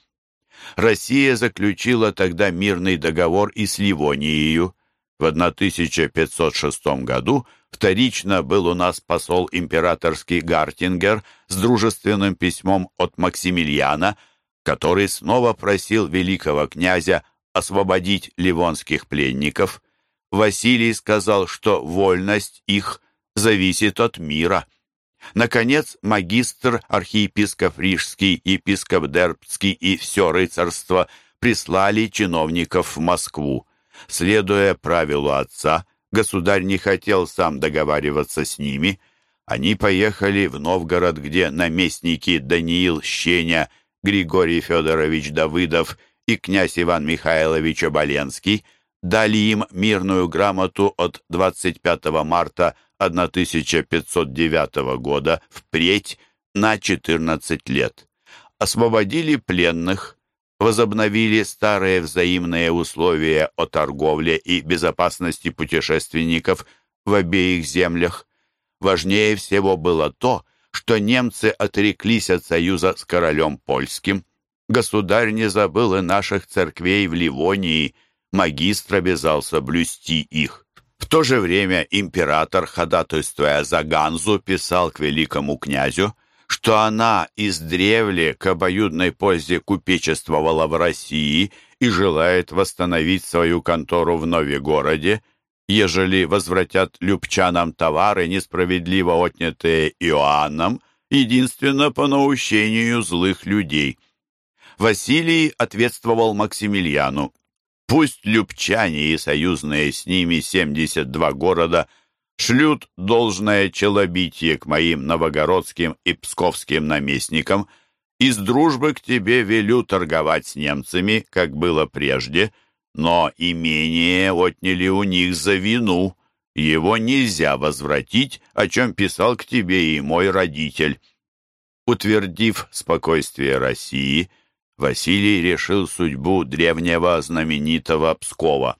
Россия заключила тогда мирный договор и с Ливонией. В 1506 году вторично был у нас посол императорский Гартингер с дружественным письмом от Максимилиана, который снова просил великого князя освободить ливонских пленников. Василий сказал, что вольность их зависит от мира. Наконец, магистр, архиепископ Рижский, епископ Дербский и все рыцарство прислали чиновников в Москву. Следуя правилу отца, государь не хотел сам договариваться с ними. Они поехали в Новгород, где наместники Даниил Щеня, Григорий Федорович Давыдов и князь Иван Михайлович Оболенский дали им мирную грамоту от 25 марта 1509 года впредь на 14 лет. Освободили пленных, возобновили старые взаимные условия о торговле и безопасности путешественников в обеих землях. Важнее всего было то, что немцы отреклись от союза с королем польским. Государь не забыл и наших церквей в Ливонии, магистр обязался блюсти их. В то же время император, ходатайствуя за Ганзу, писал к великому князю, что она издревле к обоюдной пользе купечествовала в России и желает восстановить свою контору в Новегороде, ежели возвратят любчанам товары, несправедливо отнятые Иоанном, единственно по наущению злых людей. Василий ответствовал Максимилиану. Пусть любчане и союзные с ними 72 города шлют должное челобитие к моим новогородским и псковским наместникам, из дружбы к тебе велю торговать с немцами, как было прежде, но имение отняли у них за вину. Его нельзя возвратить, о чем писал к тебе и мой родитель. Утвердив спокойствие России, Василий решил судьбу древнего знаменитого Пскова.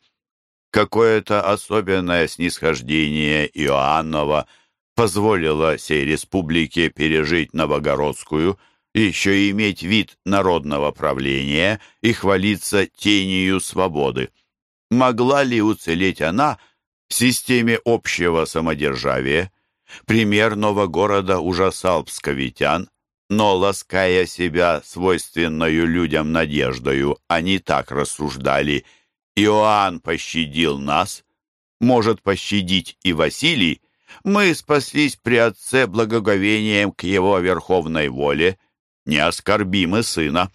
Какое-то особенное снисхождение Иоаннова позволило сей республике пережить Новогородскую, еще иметь вид народного правления и хвалиться тенью свободы. Могла ли уцелеть она в системе общего самодержавия? Пример Новогорода ужасал псковитян, но, лаская себя свойственною людям надеждою, они так рассуждали. Иоанн пощадил нас, может пощадить и Василий. Мы спаслись при Отце благоговением к Его верховной воле. Не оскорбим и Сына.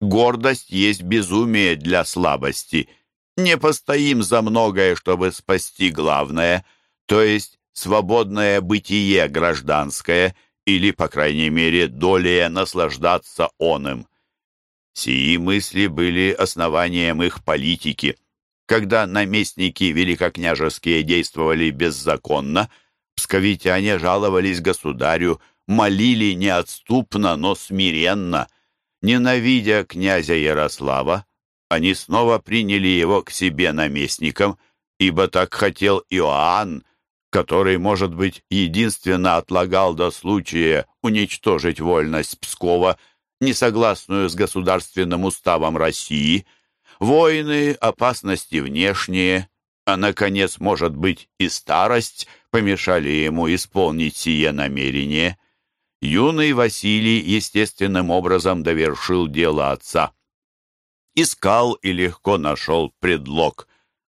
Гордость есть безумие для слабости. Не постоим за многое, чтобы спасти главное, то есть свободное бытие гражданское — или, по крайней мере, долее наслаждаться он им. Сии мысли были основанием их политики. Когда наместники великокняжеские действовали беззаконно, псковитяне жаловались государю, молили неотступно, но смиренно. Ненавидя князя Ярослава, они снова приняли его к себе наместником, ибо так хотел Иоанн, который, может быть, единственно отлагал до случая уничтожить вольность Пскова, несогласную с государственным уставом России, войны, опасности внешние, а, наконец, может быть, и старость помешали ему исполнить сие намерение. Юный Василий естественным образом довершил дело отца. Искал и легко нашел предлог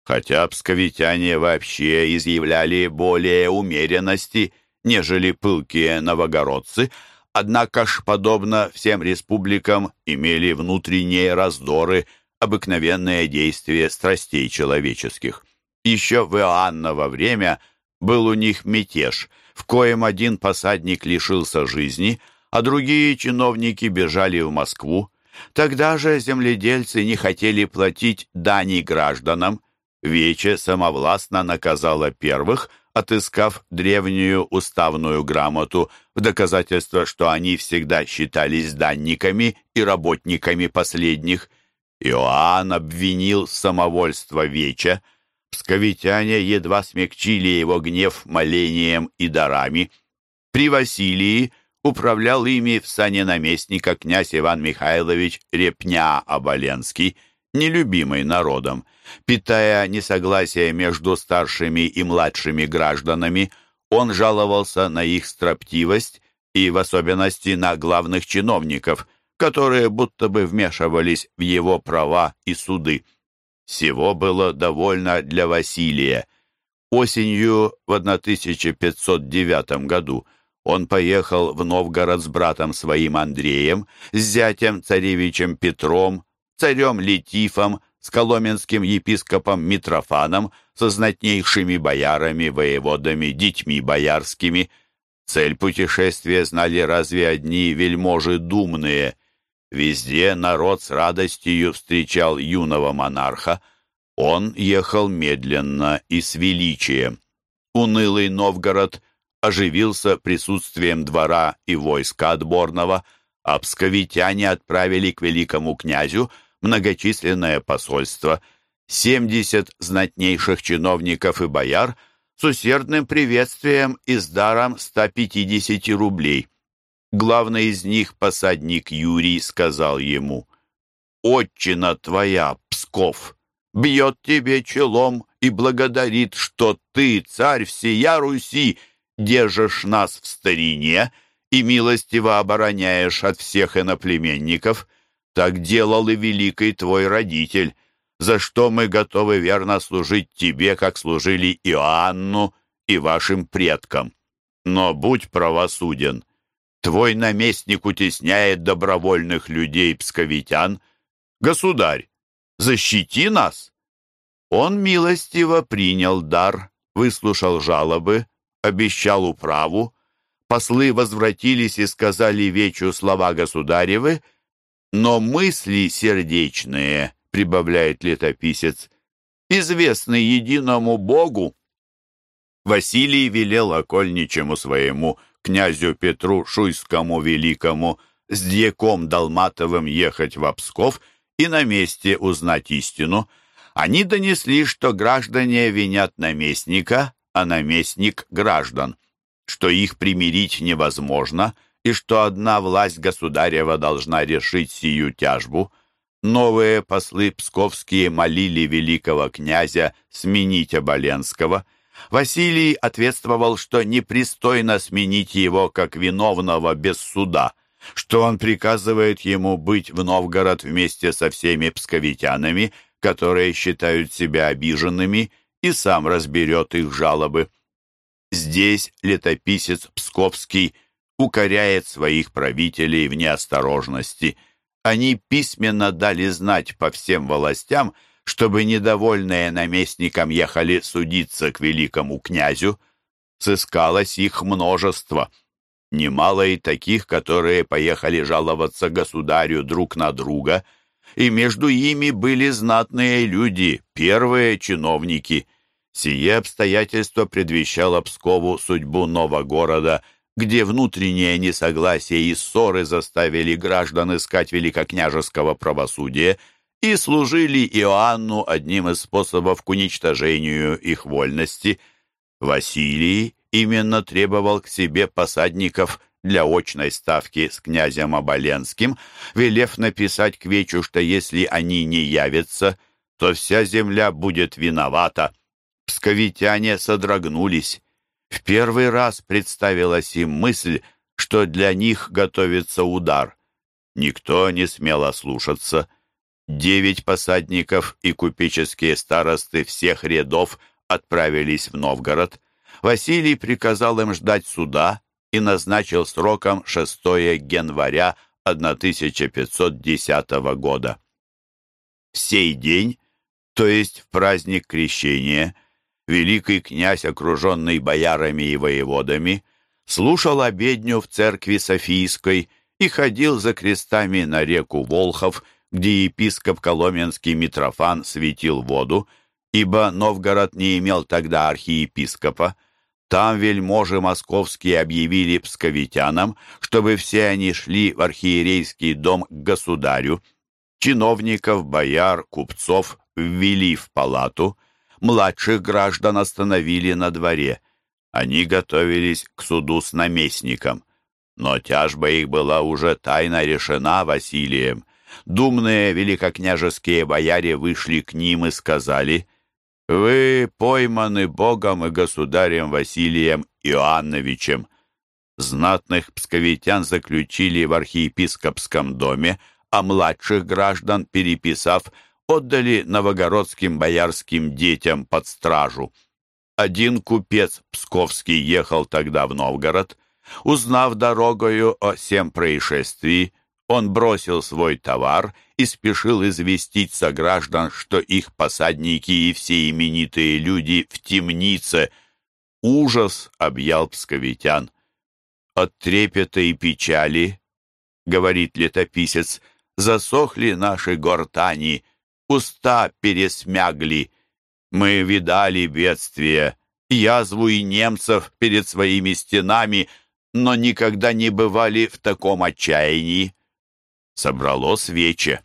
хотя псковитяне вообще изъявляли более умеренности, нежели пылкие новогородцы, однако ж, подобно всем республикам, имели внутренние раздоры, обыкновенное действие страстей человеческих. Еще в Иоанново время был у них мятеж, в коем один посадник лишился жизни, а другие чиновники бежали в Москву. Тогда же земледельцы не хотели платить дани гражданам, Вече самовластно наказала первых, отыскав древнюю уставную грамоту в доказательство, что они всегда считались данниками и работниками последних. Иоанн обвинил самовольство Веча. Псковитяне едва смягчили его гнев молением и дарами. При Василии управлял ими в сане наместника князь Иван Михайлович Репня-Оболенский, нелюбимый народом. Питая несогласие между старшими и младшими гражданами, он жаловался на их строптивость и в особенности на главных чиновников, которые будто бы вмешивались в его права и суды. Всего было довольно для Василия. Осенью в 1509 году он поехал в Новгород с братом своим Андреем, с зятем царевичем Петром, царем Летифом, с коломенским епископом Митрофаном, со знатнейшими боярами, воеводами, детьми боярскими. Цель путешествия знали разве одни вельможи думные. Везде народ с радостью встречал юного монарха. Он ехал медленно и с величием. Унылый Новгород оживился присутствием двора и войска отборного, а псковитяне отправили к великому князю – многочисленное посольство, 70 знатнейших чиновников и бояр с усердным приветствием и с даром 150 рублей. Главный из них, посадник Юрий, сказал ему, «Отчина твоя, Псков, бьет тебе челом и благодарит, что ты, царь всея Руси, держишь нас в старине и милостиво обороняешь от всех иноплеменников. Так делал и великий твой родитель, за что мы готовы верно служить тебе, как служили Иоанну и вашим предкам. Но будь правосуден. Твой наместник утесняет добровольных людей псковитян. Государь, защити нас!» Он милостиво принял дар, выслушал жалобы, обещал управу. Послы возвратились и сказали Вечу слова государевы, но мысли сердечные, прибавляет летописец, известны единому Богу. Василий велел окольничему своему, князю Петру Шуйскому Великому, с дьяком Долматовым ехать в Псков и на месте узнать истину. Они донесли, что граждане винят наместника, а наместник — граждан, что их примирить невозможно и что одна власть государева должна решить сию тяжбу. Новые послы псковские молили великого князя сменить Оболенского. Василий ответствовал, что непристойно сменить его как виновного без суда, что он приказывает ему быть в Новгород вместе со всеми псковитянами, которые считают себя обиженными, и сам разберет их жалобы. Здесь летописец Псковский укоряет своих правителей в неосторожности. Они письменно дали знать по всем властям, чтобы недовольные наместником ехали судиться к великому князю. Сыскалось их множество. Немало и таких, которые поехали жаловаться государю друг на друга, и между ими были знатные люди, первые чиновники. Сие обстоятельство предвещало Пскову судьбу нового города, где внутреннее несогласие и ссоры заставили граждан искать великокняжеского правосудия и служили Иоанну одним из способов к уничтожению их вольности. Василий именно требовал к себе посадников для очной ставки с князем Оболенским, велев написать к Вечу, что если они не явятся, то вся земля будет виновата. Псковитяне содрогнулись. В первый раз представилась им мысль, что для них готовится удар. Никто не смел ослушаться. Девять посадников и купеческие старосты всех рядов отправились в Новгород. Василий приказал им ждать суда и назначил сроком 6 января 1510 года. В сей день, то есть в праздник Крещения, великий князь, окруженный боярами и воеводами, слушал обедню в церкви Софийской и ходил за крестами на реку Волхов, где епископ Коломенский Митрофан светил воду, ибо Новгород не имел тогда архиепископа. Там вельможи московские объявили псковитянам, чтобы все они шли в архиерейский дом к государю. Чиновников, бояр, купцов ввели в палату, младших граждан остановили на дворе. Они готовились к суду с наместником. Но тяжба их была уже тайно решена Василием. Думные великокняжеские бояре вышли к ним и сказали, «Вы пойманы Богом и государем Василием Иоанновичем». Знатных псковитян заключили в архиепископском доме, а младших граждан, переписав, отдали новогородским боярским детям под стражу. Один купец псковский ехал тогда в Новгород. Узнав дорогою о всем происшествии, он бросил свой товар и спешил известить сограждан, что их посадники и все именитые люди в темнице. Ужас объял псковитян. От трепета и печали, говорит летописец, засохли наши гортани — уста пересмягли. Мы видали бедствия, язву и немцев перед своими стенами, но никогда не бывали в таком отчаянии. Собрало свечи.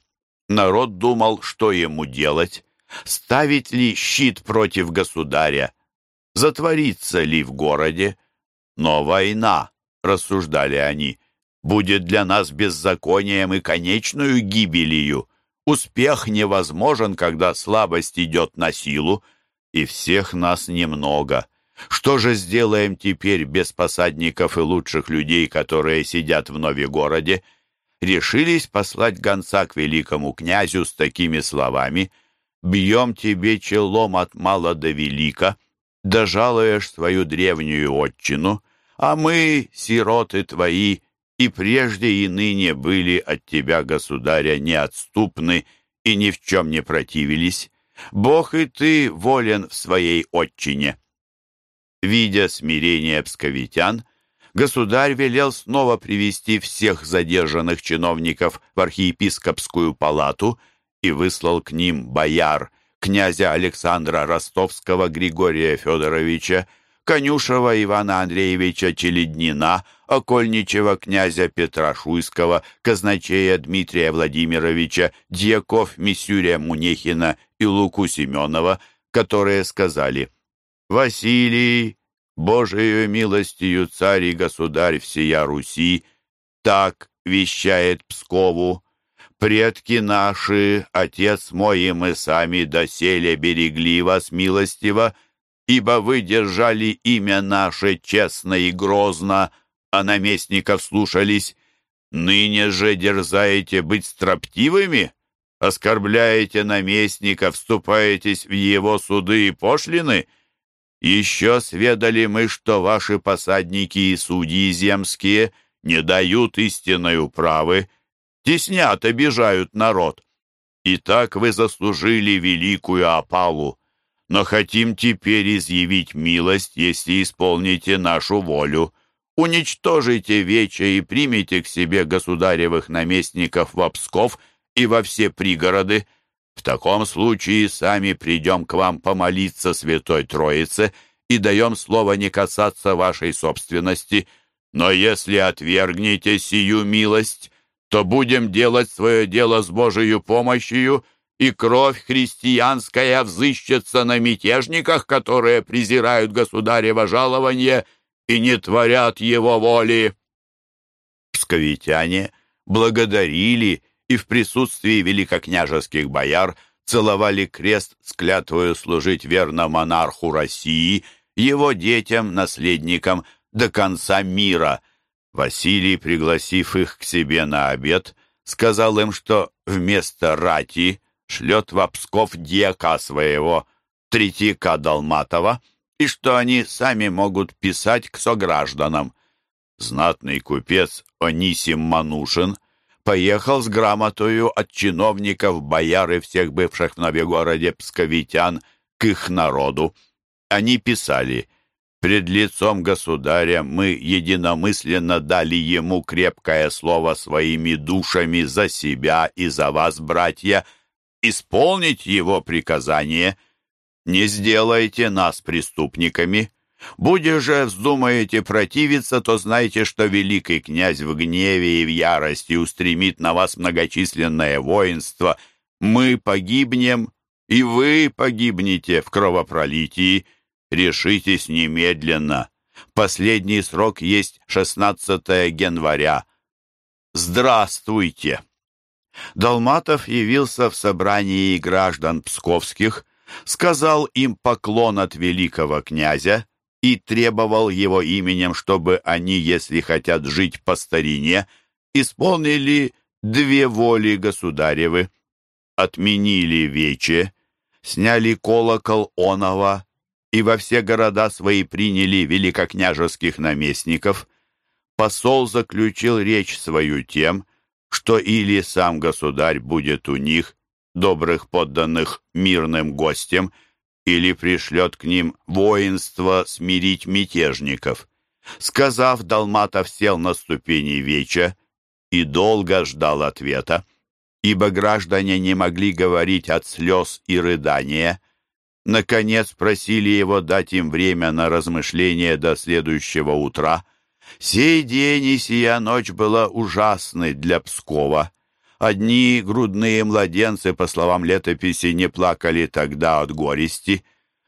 Народ думал, что ему делать. Ставить ли щит против государя? затворится ли в городе. Но война, рассуждали они, будет для нас беззаконием и конечную гибелью. Успех невозможен, когда слабость идет на силу, и всех нас немного. Что же сделаем теперь без посадников и лучших людей, которые сидят в Новигороде? Решились послать гонца к великому князю с такими словами «Бьем тебе челом от мала до велика, да жалуешь свою древнюю отчину, а мы, сироты твои, и прежде и ныне были от тебя, государя, неотступны и ни в чем не противились. Бог и ты волен в своей отчине». Видя смирение псковитян, государь велел снова привести всех задержанных чиновников в архиепископскую палату и выслал к ним бояр, князя Александра Ростовского Григория Федоровича, Конюшева Ивана Андреевича Челеднина, окольничего князя Петра Шуйского, казначея Дмитрия Владимировича, дьяков Мисюрия Мунехина и Луку Семенова, которые сказали «Василий, Божию милостью царь и государь всея Руси, так вещает Пскову, предки наши, отец мой мы сами доселе берегли вас милостиво, ибо вы держали имя наше честно и грозно, а наместников слушались. Ныне же дерзаете быть строптивыми, оскорбляете наместника, вступаетесь в его суды и пошлины. Еще сведали мы, что ваши посадники и судьи земские не дают истинной управы, теснят, обижают народ. И так вы заслужили великую опалу но хотим теперь изъявить милость, если исполните нашу волю. Уничтожите вече и примите к себе государевых наместников в Псков и во все пригороды. В таком случае сами придем к вам помолиться Святой Троице и даем слово не касаться вашей собственности. Но если отвергнете сию милость, то будем делать свое дело с Божией помощью и кровь христианская взыщется на мятежниках, которые презирают государево жалование и не творят его воли. Псковитяне благодарили и в присутствии великокняжеских бояр целовали крест с служить верно монарху России, его детям, наследникам до конца мира. Василий, пригласив их к себе на обед, сказал им, что вместо рати шлет в Псков дьяка своего, Третьяка Долматова, и что они сами могут писать к согражданам. Знатный купец Онисим Манушин поехал с грамотою от чиновников, бояр и всех бывших в Новегороде псковитян к их народу. Они писали «Пред лицом государя мы единомысленно дали ему крепкое слово своими душами за себя и за вас, братья, — исполнить его приказание. Не сделайте нас преступниками. Будь же вздумаете противиться, то знайте, что великий князь в гневе и в ярости устремит на вас многочисленное воинство. Мы погибнем, и вы погибнете в кровопролитии. Решитесь немедленно. Последний срок есть 16 января. Здравствуйте! Долматов явился в собрании граждан псковских, сказал им поклон от великого князя и требовал его именем, чтобы они, если хотят жить по старине, исполнили две воли государевы, отменили вече, сняли колокол Онова и во все города свои приняли великокняжеских наместников. Посол заключил речь свою тем, что или сам государь будет у них, добрых подданных, мирным гостем, или пришлет к ним воинство смирить мятежников. Сказав, Далматов сел на ступени веча и долго ждал ответа, ибо граждане не могли говорить от слез и рыдания. Наконец просили его дать им время на размышление до следующего утра, Сей день и сия ночь была ужасной для Пскова. Одни грудные младенцы, по словам летописи, не плакали тогда от горести.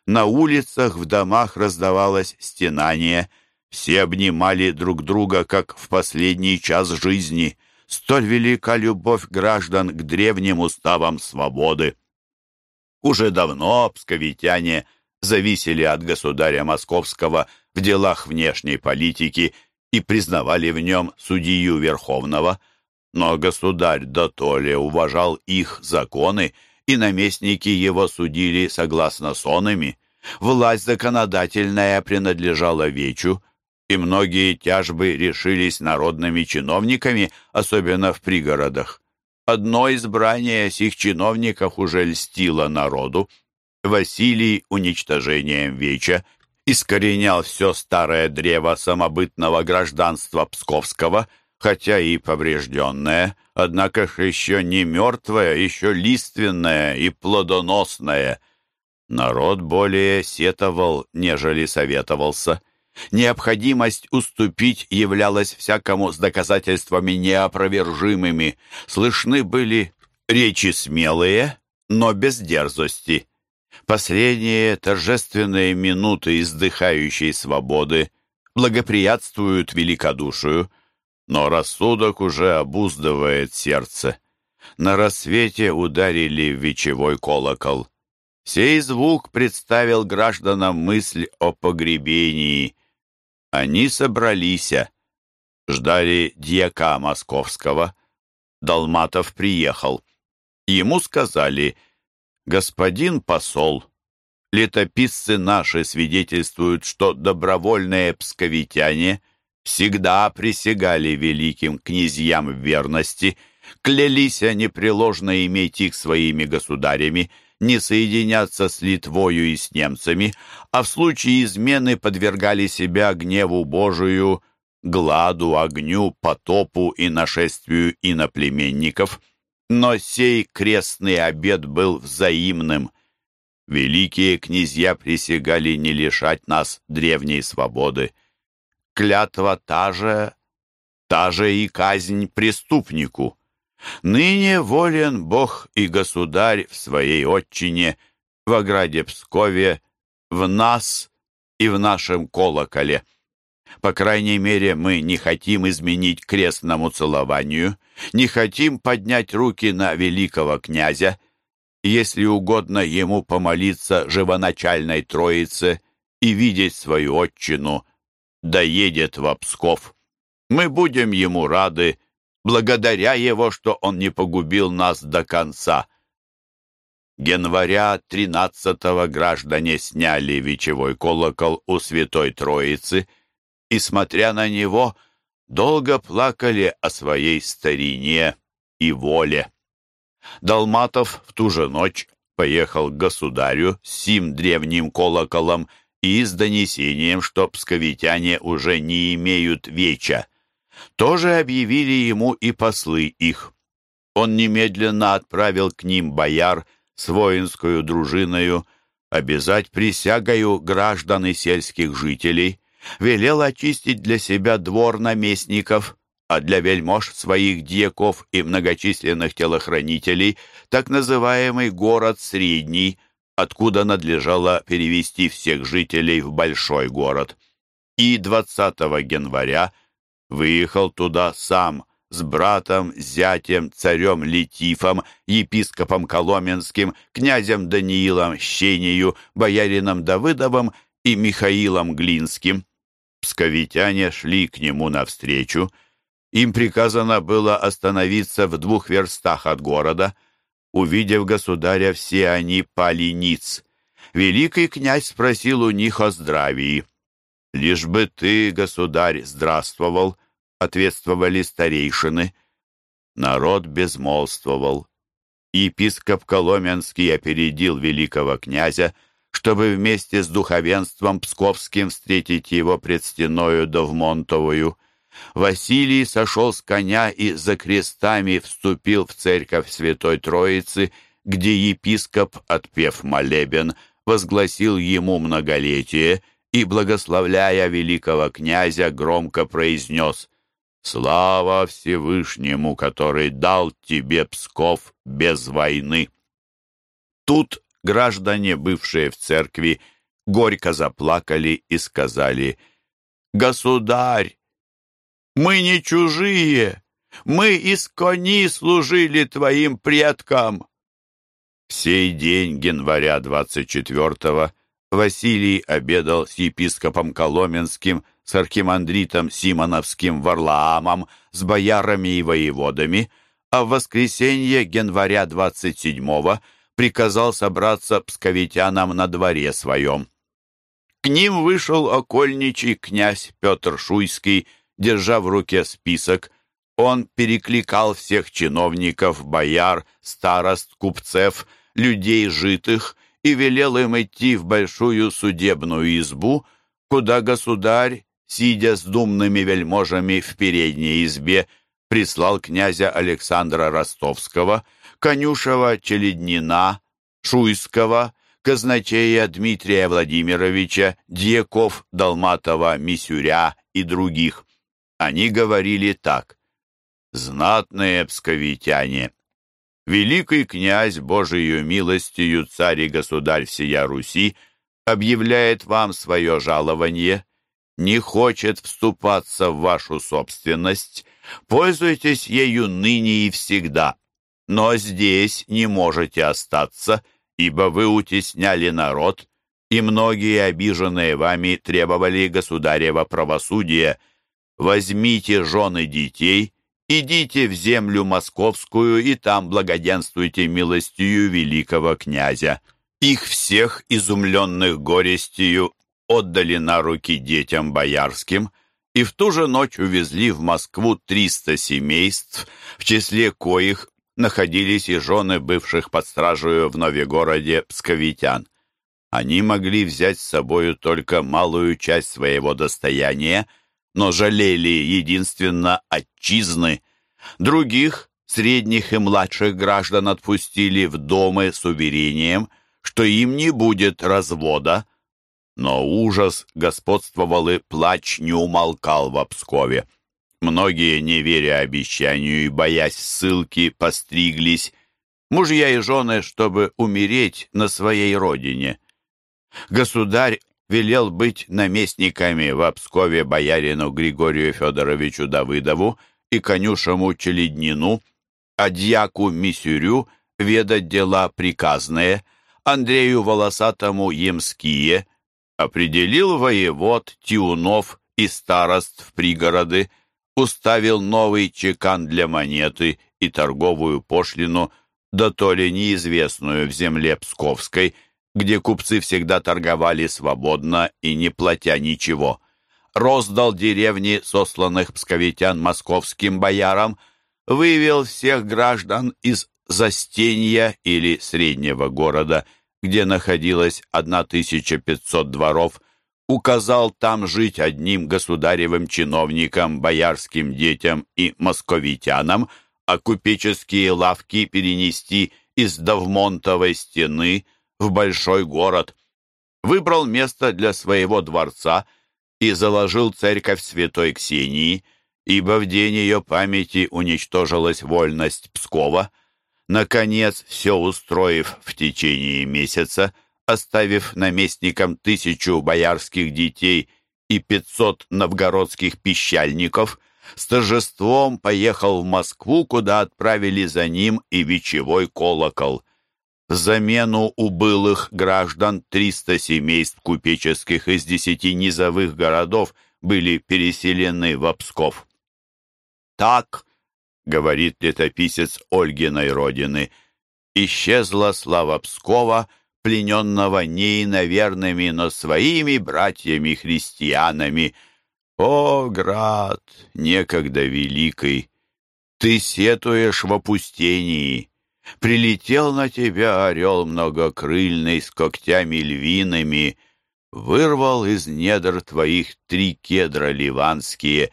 На улицах, в домах раздавалось стенание. Все обнимали друг друга, как в последний час жизни. Столь велика любовь граждан к древним уставам свободы. Уже давно псковитяне зависели от государя Московского в делах внешней политики и признавали в нем судью Верховного, но государь дотоле уважал их законы, и наместники его судили согласно сонами. Власть законодательная принадлежала Вечу, и многие тяжбы решились народными чиновниками, особенно в пригородах. Одно избрание сих чиновников уже льстило народу. Василий уничтожением Веча искоренял все старое древо самобытного гражданства Псковского, хотя и поврежденное, однако ж еще не мертвое, еще лиственное и плодоносное. Народ более сетовал, нежели советовался. Необходимость уступить являлась всякому с доказательствами неопровержимыми. Слышны были речи смелые, но без дерзости. Последние торжественные минуты издыхающей свободы благоприятствуют великодушию, но рассудок уже обуздывает сердце. На рассвете ударили вечевой колокол. Сей звук представил гражданам мысль о погребении. Они собрались, ждали дьяка московского. Долматов приехал. Ему сказали — Господин посол, летописцы наши свидетельствуют, что добровольные псковитяне всегда присягали великим князьям верности, клялись непреложно иметь их своими государями, не соединяться с Литвою и с немцами, а в случае измены подвергали себя гневу Божию, гладу, огню, потопу и нашествию иноплеменников – но сей крестный обед был взаимным. Великие князья присягали не лишать нас древней свободы. Клятва та же, та же и казнь преступнику. Ныне волен Бог и Государь в своей отчине, в ограде Пскове, в нас и в нашем колоколе. По крайней мере, мы не хотим изменить крестному целованию, не хотим поднять руки на великого князя, если угодно ему помолиться живоначальной Троице и видеть свою отчину, доедет в Псков. Мы будем ему рады, благодаря его, что он не погубил нас до конца. Января 13-го граждане сняли вечевой колокол у Святой Троицы – и, смотря на него, долго плакали о своей старине и воле. Долматов в ту же ночь поехал к государю с сим древним колоколом и с донесением, что псковитяне уже не имеют веча. Тоже объявили ему и послы их. Он немедленно отправил к ним бояр с воинскую дружиною, обязать присягою граждан и сельских жителей, велел очистить для себя двор наместников, а для вельмож своих дьяков и многочисленных телохранителей так называемый город Средний, откуда надлежало перевести всех жителей в большой город. И 20 января выехал туда сам с братом, зятем, царем Летифом, епископом Коломенским, князем Даниилом Щению, боярином Давыдовым и Михаилом Глинским. Псковитяне шли к нему навстречу. Им приказано было остановиться в двух верстах от города. Увидев государя, все они пали ниц. Великий князь спросил у них о здравии. «Лишь бы ты, государь, здравствовал», — ответствовали старейшины. Народ безмолвствовал. Епископ Коломенский опередил великого князя, чтобы вместе с духовенством псковским встретить его пред стеною Довмонтовую. Василий сошел с коня и за крестами вступил в церковь Святой Троицы, где епископ, отпев молебен, возгласил ему многолетие и, благословляя великого князя, громко произнес «Слава Всевышнему, который дал тебе Псков без войны!» Тут граждане, бывшие в церкви, горько заплакали и сказали «Государь, мы не чужие, мы из кони служили твоим предкам». В сей день января 24-го Василий обедал с епископом Коломенским, с архимандритом Симоновским Варлаамом, с боярами и воеводами, а в воскресенье января 27-го приказал собраться псковитянам на дворе своем. К ним вышел окольничий князь Петр Шуйский, держа в руке список. Он перекликал всех чиновников, бояр, старост, купцев, людей житых и велел им идти в большую судебную избу, куда государь, сидя с думными вельможами в передней избе, прислал князя Александра Ростовского, конюшева Челеднина, Шуйского, казначея Дмитрия Владимировича, Дьяков, Долматова, Мисюря и других. Они говорили так. «Знатные псковитяне, великий князь Божию милостью, царь и государь всея Руси, объявляет вам свое жалование, не хочет вступаться в вашу собственность, пользуйтесь ею ныне и всегда, но здесь не можете остаться, ибо вы утесняли народ, и многие обиженные вами требовали государева правосудия. Возьмите жены детей, идите в землю московскую и там благоденствуйте милостью великого князя. Их всех, изумленных горестью, отдали на руки детям боярским, и в ту же ночь увезли в Москву триста семейств, в числе коих находились и жены бывших под стражею в Новегороде псковитян. Они могли взять с собою только малую часть своего достояния, но жалели единственно отчизны. Других, средних и младших граждан отпустили в дома с уверением, что им не будет развода. Но ужас господствовал и плач не умолкал в Пскове. Многие, не веря обещанию и боясь ссылки, постриглись, мужья и жены, чтобы умереть на своей родине. Государь велел быть наместниками в Пскове боярину Григорию Федоровичу Давыдову и конюшему Челеднину, а дьяку Мисюрю ведать дела приказные, Андрею Волосатому Емские, определил воевод, тиунов и старост в пригороды, уставил новый чекан для монеты и торговую пошлину, да то ли неизвестную в земле Псковской, где купцы всегда торговали свободно и не платя ничего. Роздал деревни сосланных псковитян московским боярам, вывел всех граждан из Застенья или Среднего города, где находилось 1500 дворов, указал там жить одним государевым чиновникам, боярским детям и московитянам, а купеческие лавки перенести из Давмонтовой стены в большой город. Выбрал место для своего дворца и заложил церковь святой Ксении, ибо в день ее памяти уничтожилась вольность Пскова. Наконец, все устроив в течение месяца, оставив наместникам тысячу боярских детей и пятьсот новгородских пищальников, с торжеством поехал в Москву, куда отправили за ним и вечевой колокол. Замену убылых граждан 300 семейств купеческих из десяти низовых городов были переселены в Псков. «Так», — говорит летописец Ольгиной родины, — «исчезла слава Пскова», — плененного не иноверными, но своими братьями-христианами. О, град, некогда великий, ты сетуешь в опустении. Прилетел на тебя орел многокрыльный с когтями львиными, вырвал из недр твоих три кедра ливанские,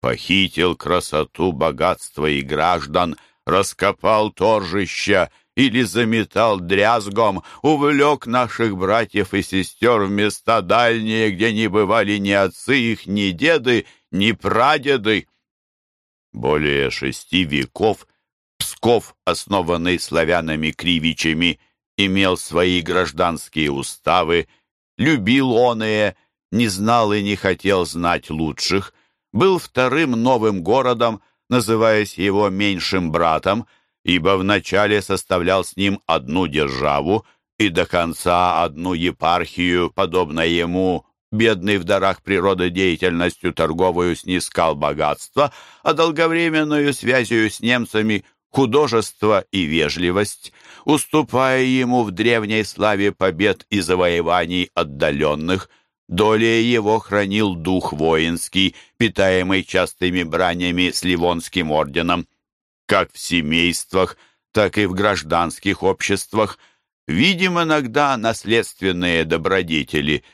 похитил красоту, богатства и граждан, раскопал торжища или заметал дрязгом, увлек наших братьев и сестер в места дальние, где не бывали ни отцы их, ни деды, ни прадеды. Более шести веков Псков, основанный славянами-кривичами, имел свои гражданские уставы, любил оные, не знал и не хотел знать лучших, был вторым новым городом, называясь его меньшим братом, ибо вначале составлял с ним одну державу и до конца одну епархию, подобно ему, бедный в дарах природы деятельностью торговую снискал богатство, а долговременную связью с немцами художество и вежливость, уступая ему в древней славе побед и завоеваний отдаленных, доля его хранил дух воинский, питаемый частыми бранями с Ливонским орденом. Как в семействах, так и в гражданских обществах видим иногда наследственные добродетели.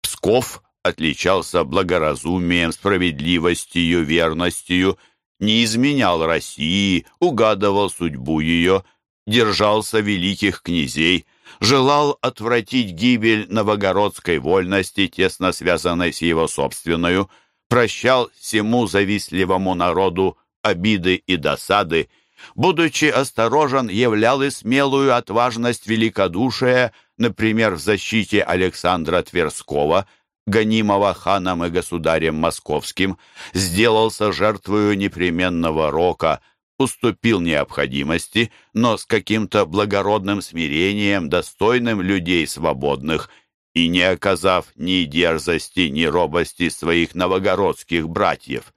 Псков отличался благоразумием, справедливостью, верностью, не изменял России, угадывал судьбу ее, держался великих князей, желал отвратить гибель новогородской вольности, тесно связанной с его собственную, прощал всему завистливому народу обиды и досады, будучи осторожен, являл и смелую отважность великодушия, например, в защите Александра Тверского – гонимого ханом и государем московским, сделался жертвою непременного рока, уступил необходимости, но с каким-то благородным смирением, достойным людей свободных, и не оказав ни дерзости, ни робости своих новогородских братьев.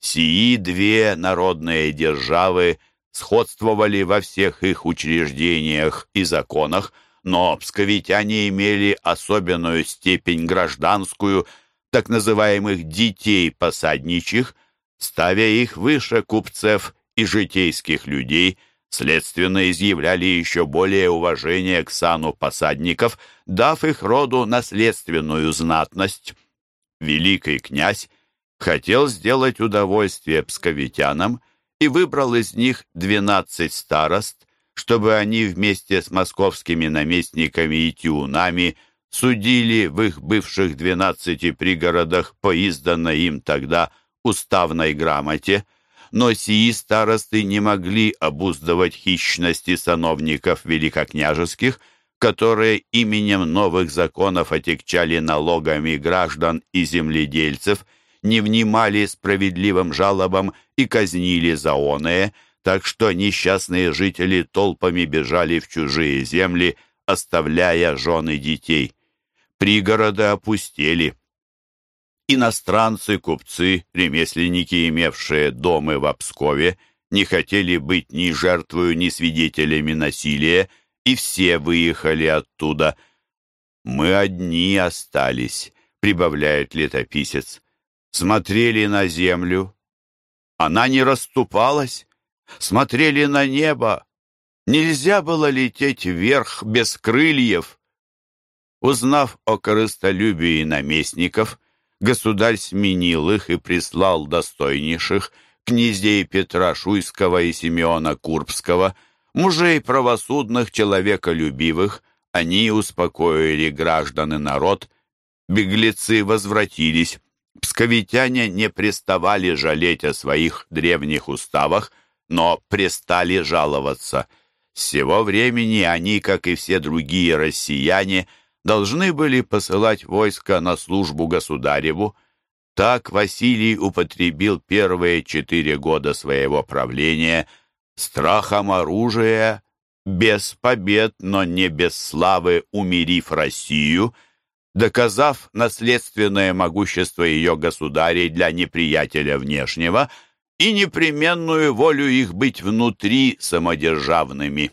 Сии две народные державы сходствовали во всех их учреждениях и законах, но псковитяне имели особенную степень гражданскую, так называемых «детей посадничьих», ставя их выше купцев и житейских людей, следственно изъявляли еще более уважение к сану посадников, дав их роду наследственную знатность. Великий князь хотел сделать удовольствие псковитянам и выбрал из них двенадцать старост, чтобы они вместе с московскими наместниками и тиунами судили в их бывших двенадцати пригородах по изданной им тогда уставной грамоте, но сии старосты не могли обуздывать хищности сановников великокняжеских, которые именем новых законов отягчали налогами граждан и земледельцев, не внимали справедливым жалобам и казнили заоные, так что несчастные жители толпами бежали в чужие земли, оставляя жены детей. Пригороды опустели. Иностранцы, купцы, ремесленники, имевшие дома в Пскове, не хотели быть ни жертвою, ни свидетелями насилия, и все выехали оттуда. «Мы одни остались», — прибавляет летописец. «Смотрели на землю. Она не расступалась, смотрели на небо. Нельзя было лететь вверх без крыльев. Узнав о корыстолюбии наместников, государь сменил их и прислал достойнейших князей Петра Шуйского и Симеона Курбского, мужей правосудных, человеколюбивых, они успокоили граждан и народ, беглецы возвратились. Псковитяне не приставали жалеть о своих древних уставах, но престали жаловаться. С сего времени они, как и все другие россияне, должны были посылать войско на службу государеву. Так Василий употребил первые четыре года своего правления страхом оружия, без побед, но не без славы, умерив Россию, доказав наследственное могущество ее государей для неприятеля внешнего – и непременную волю их быть внутри самодержавными.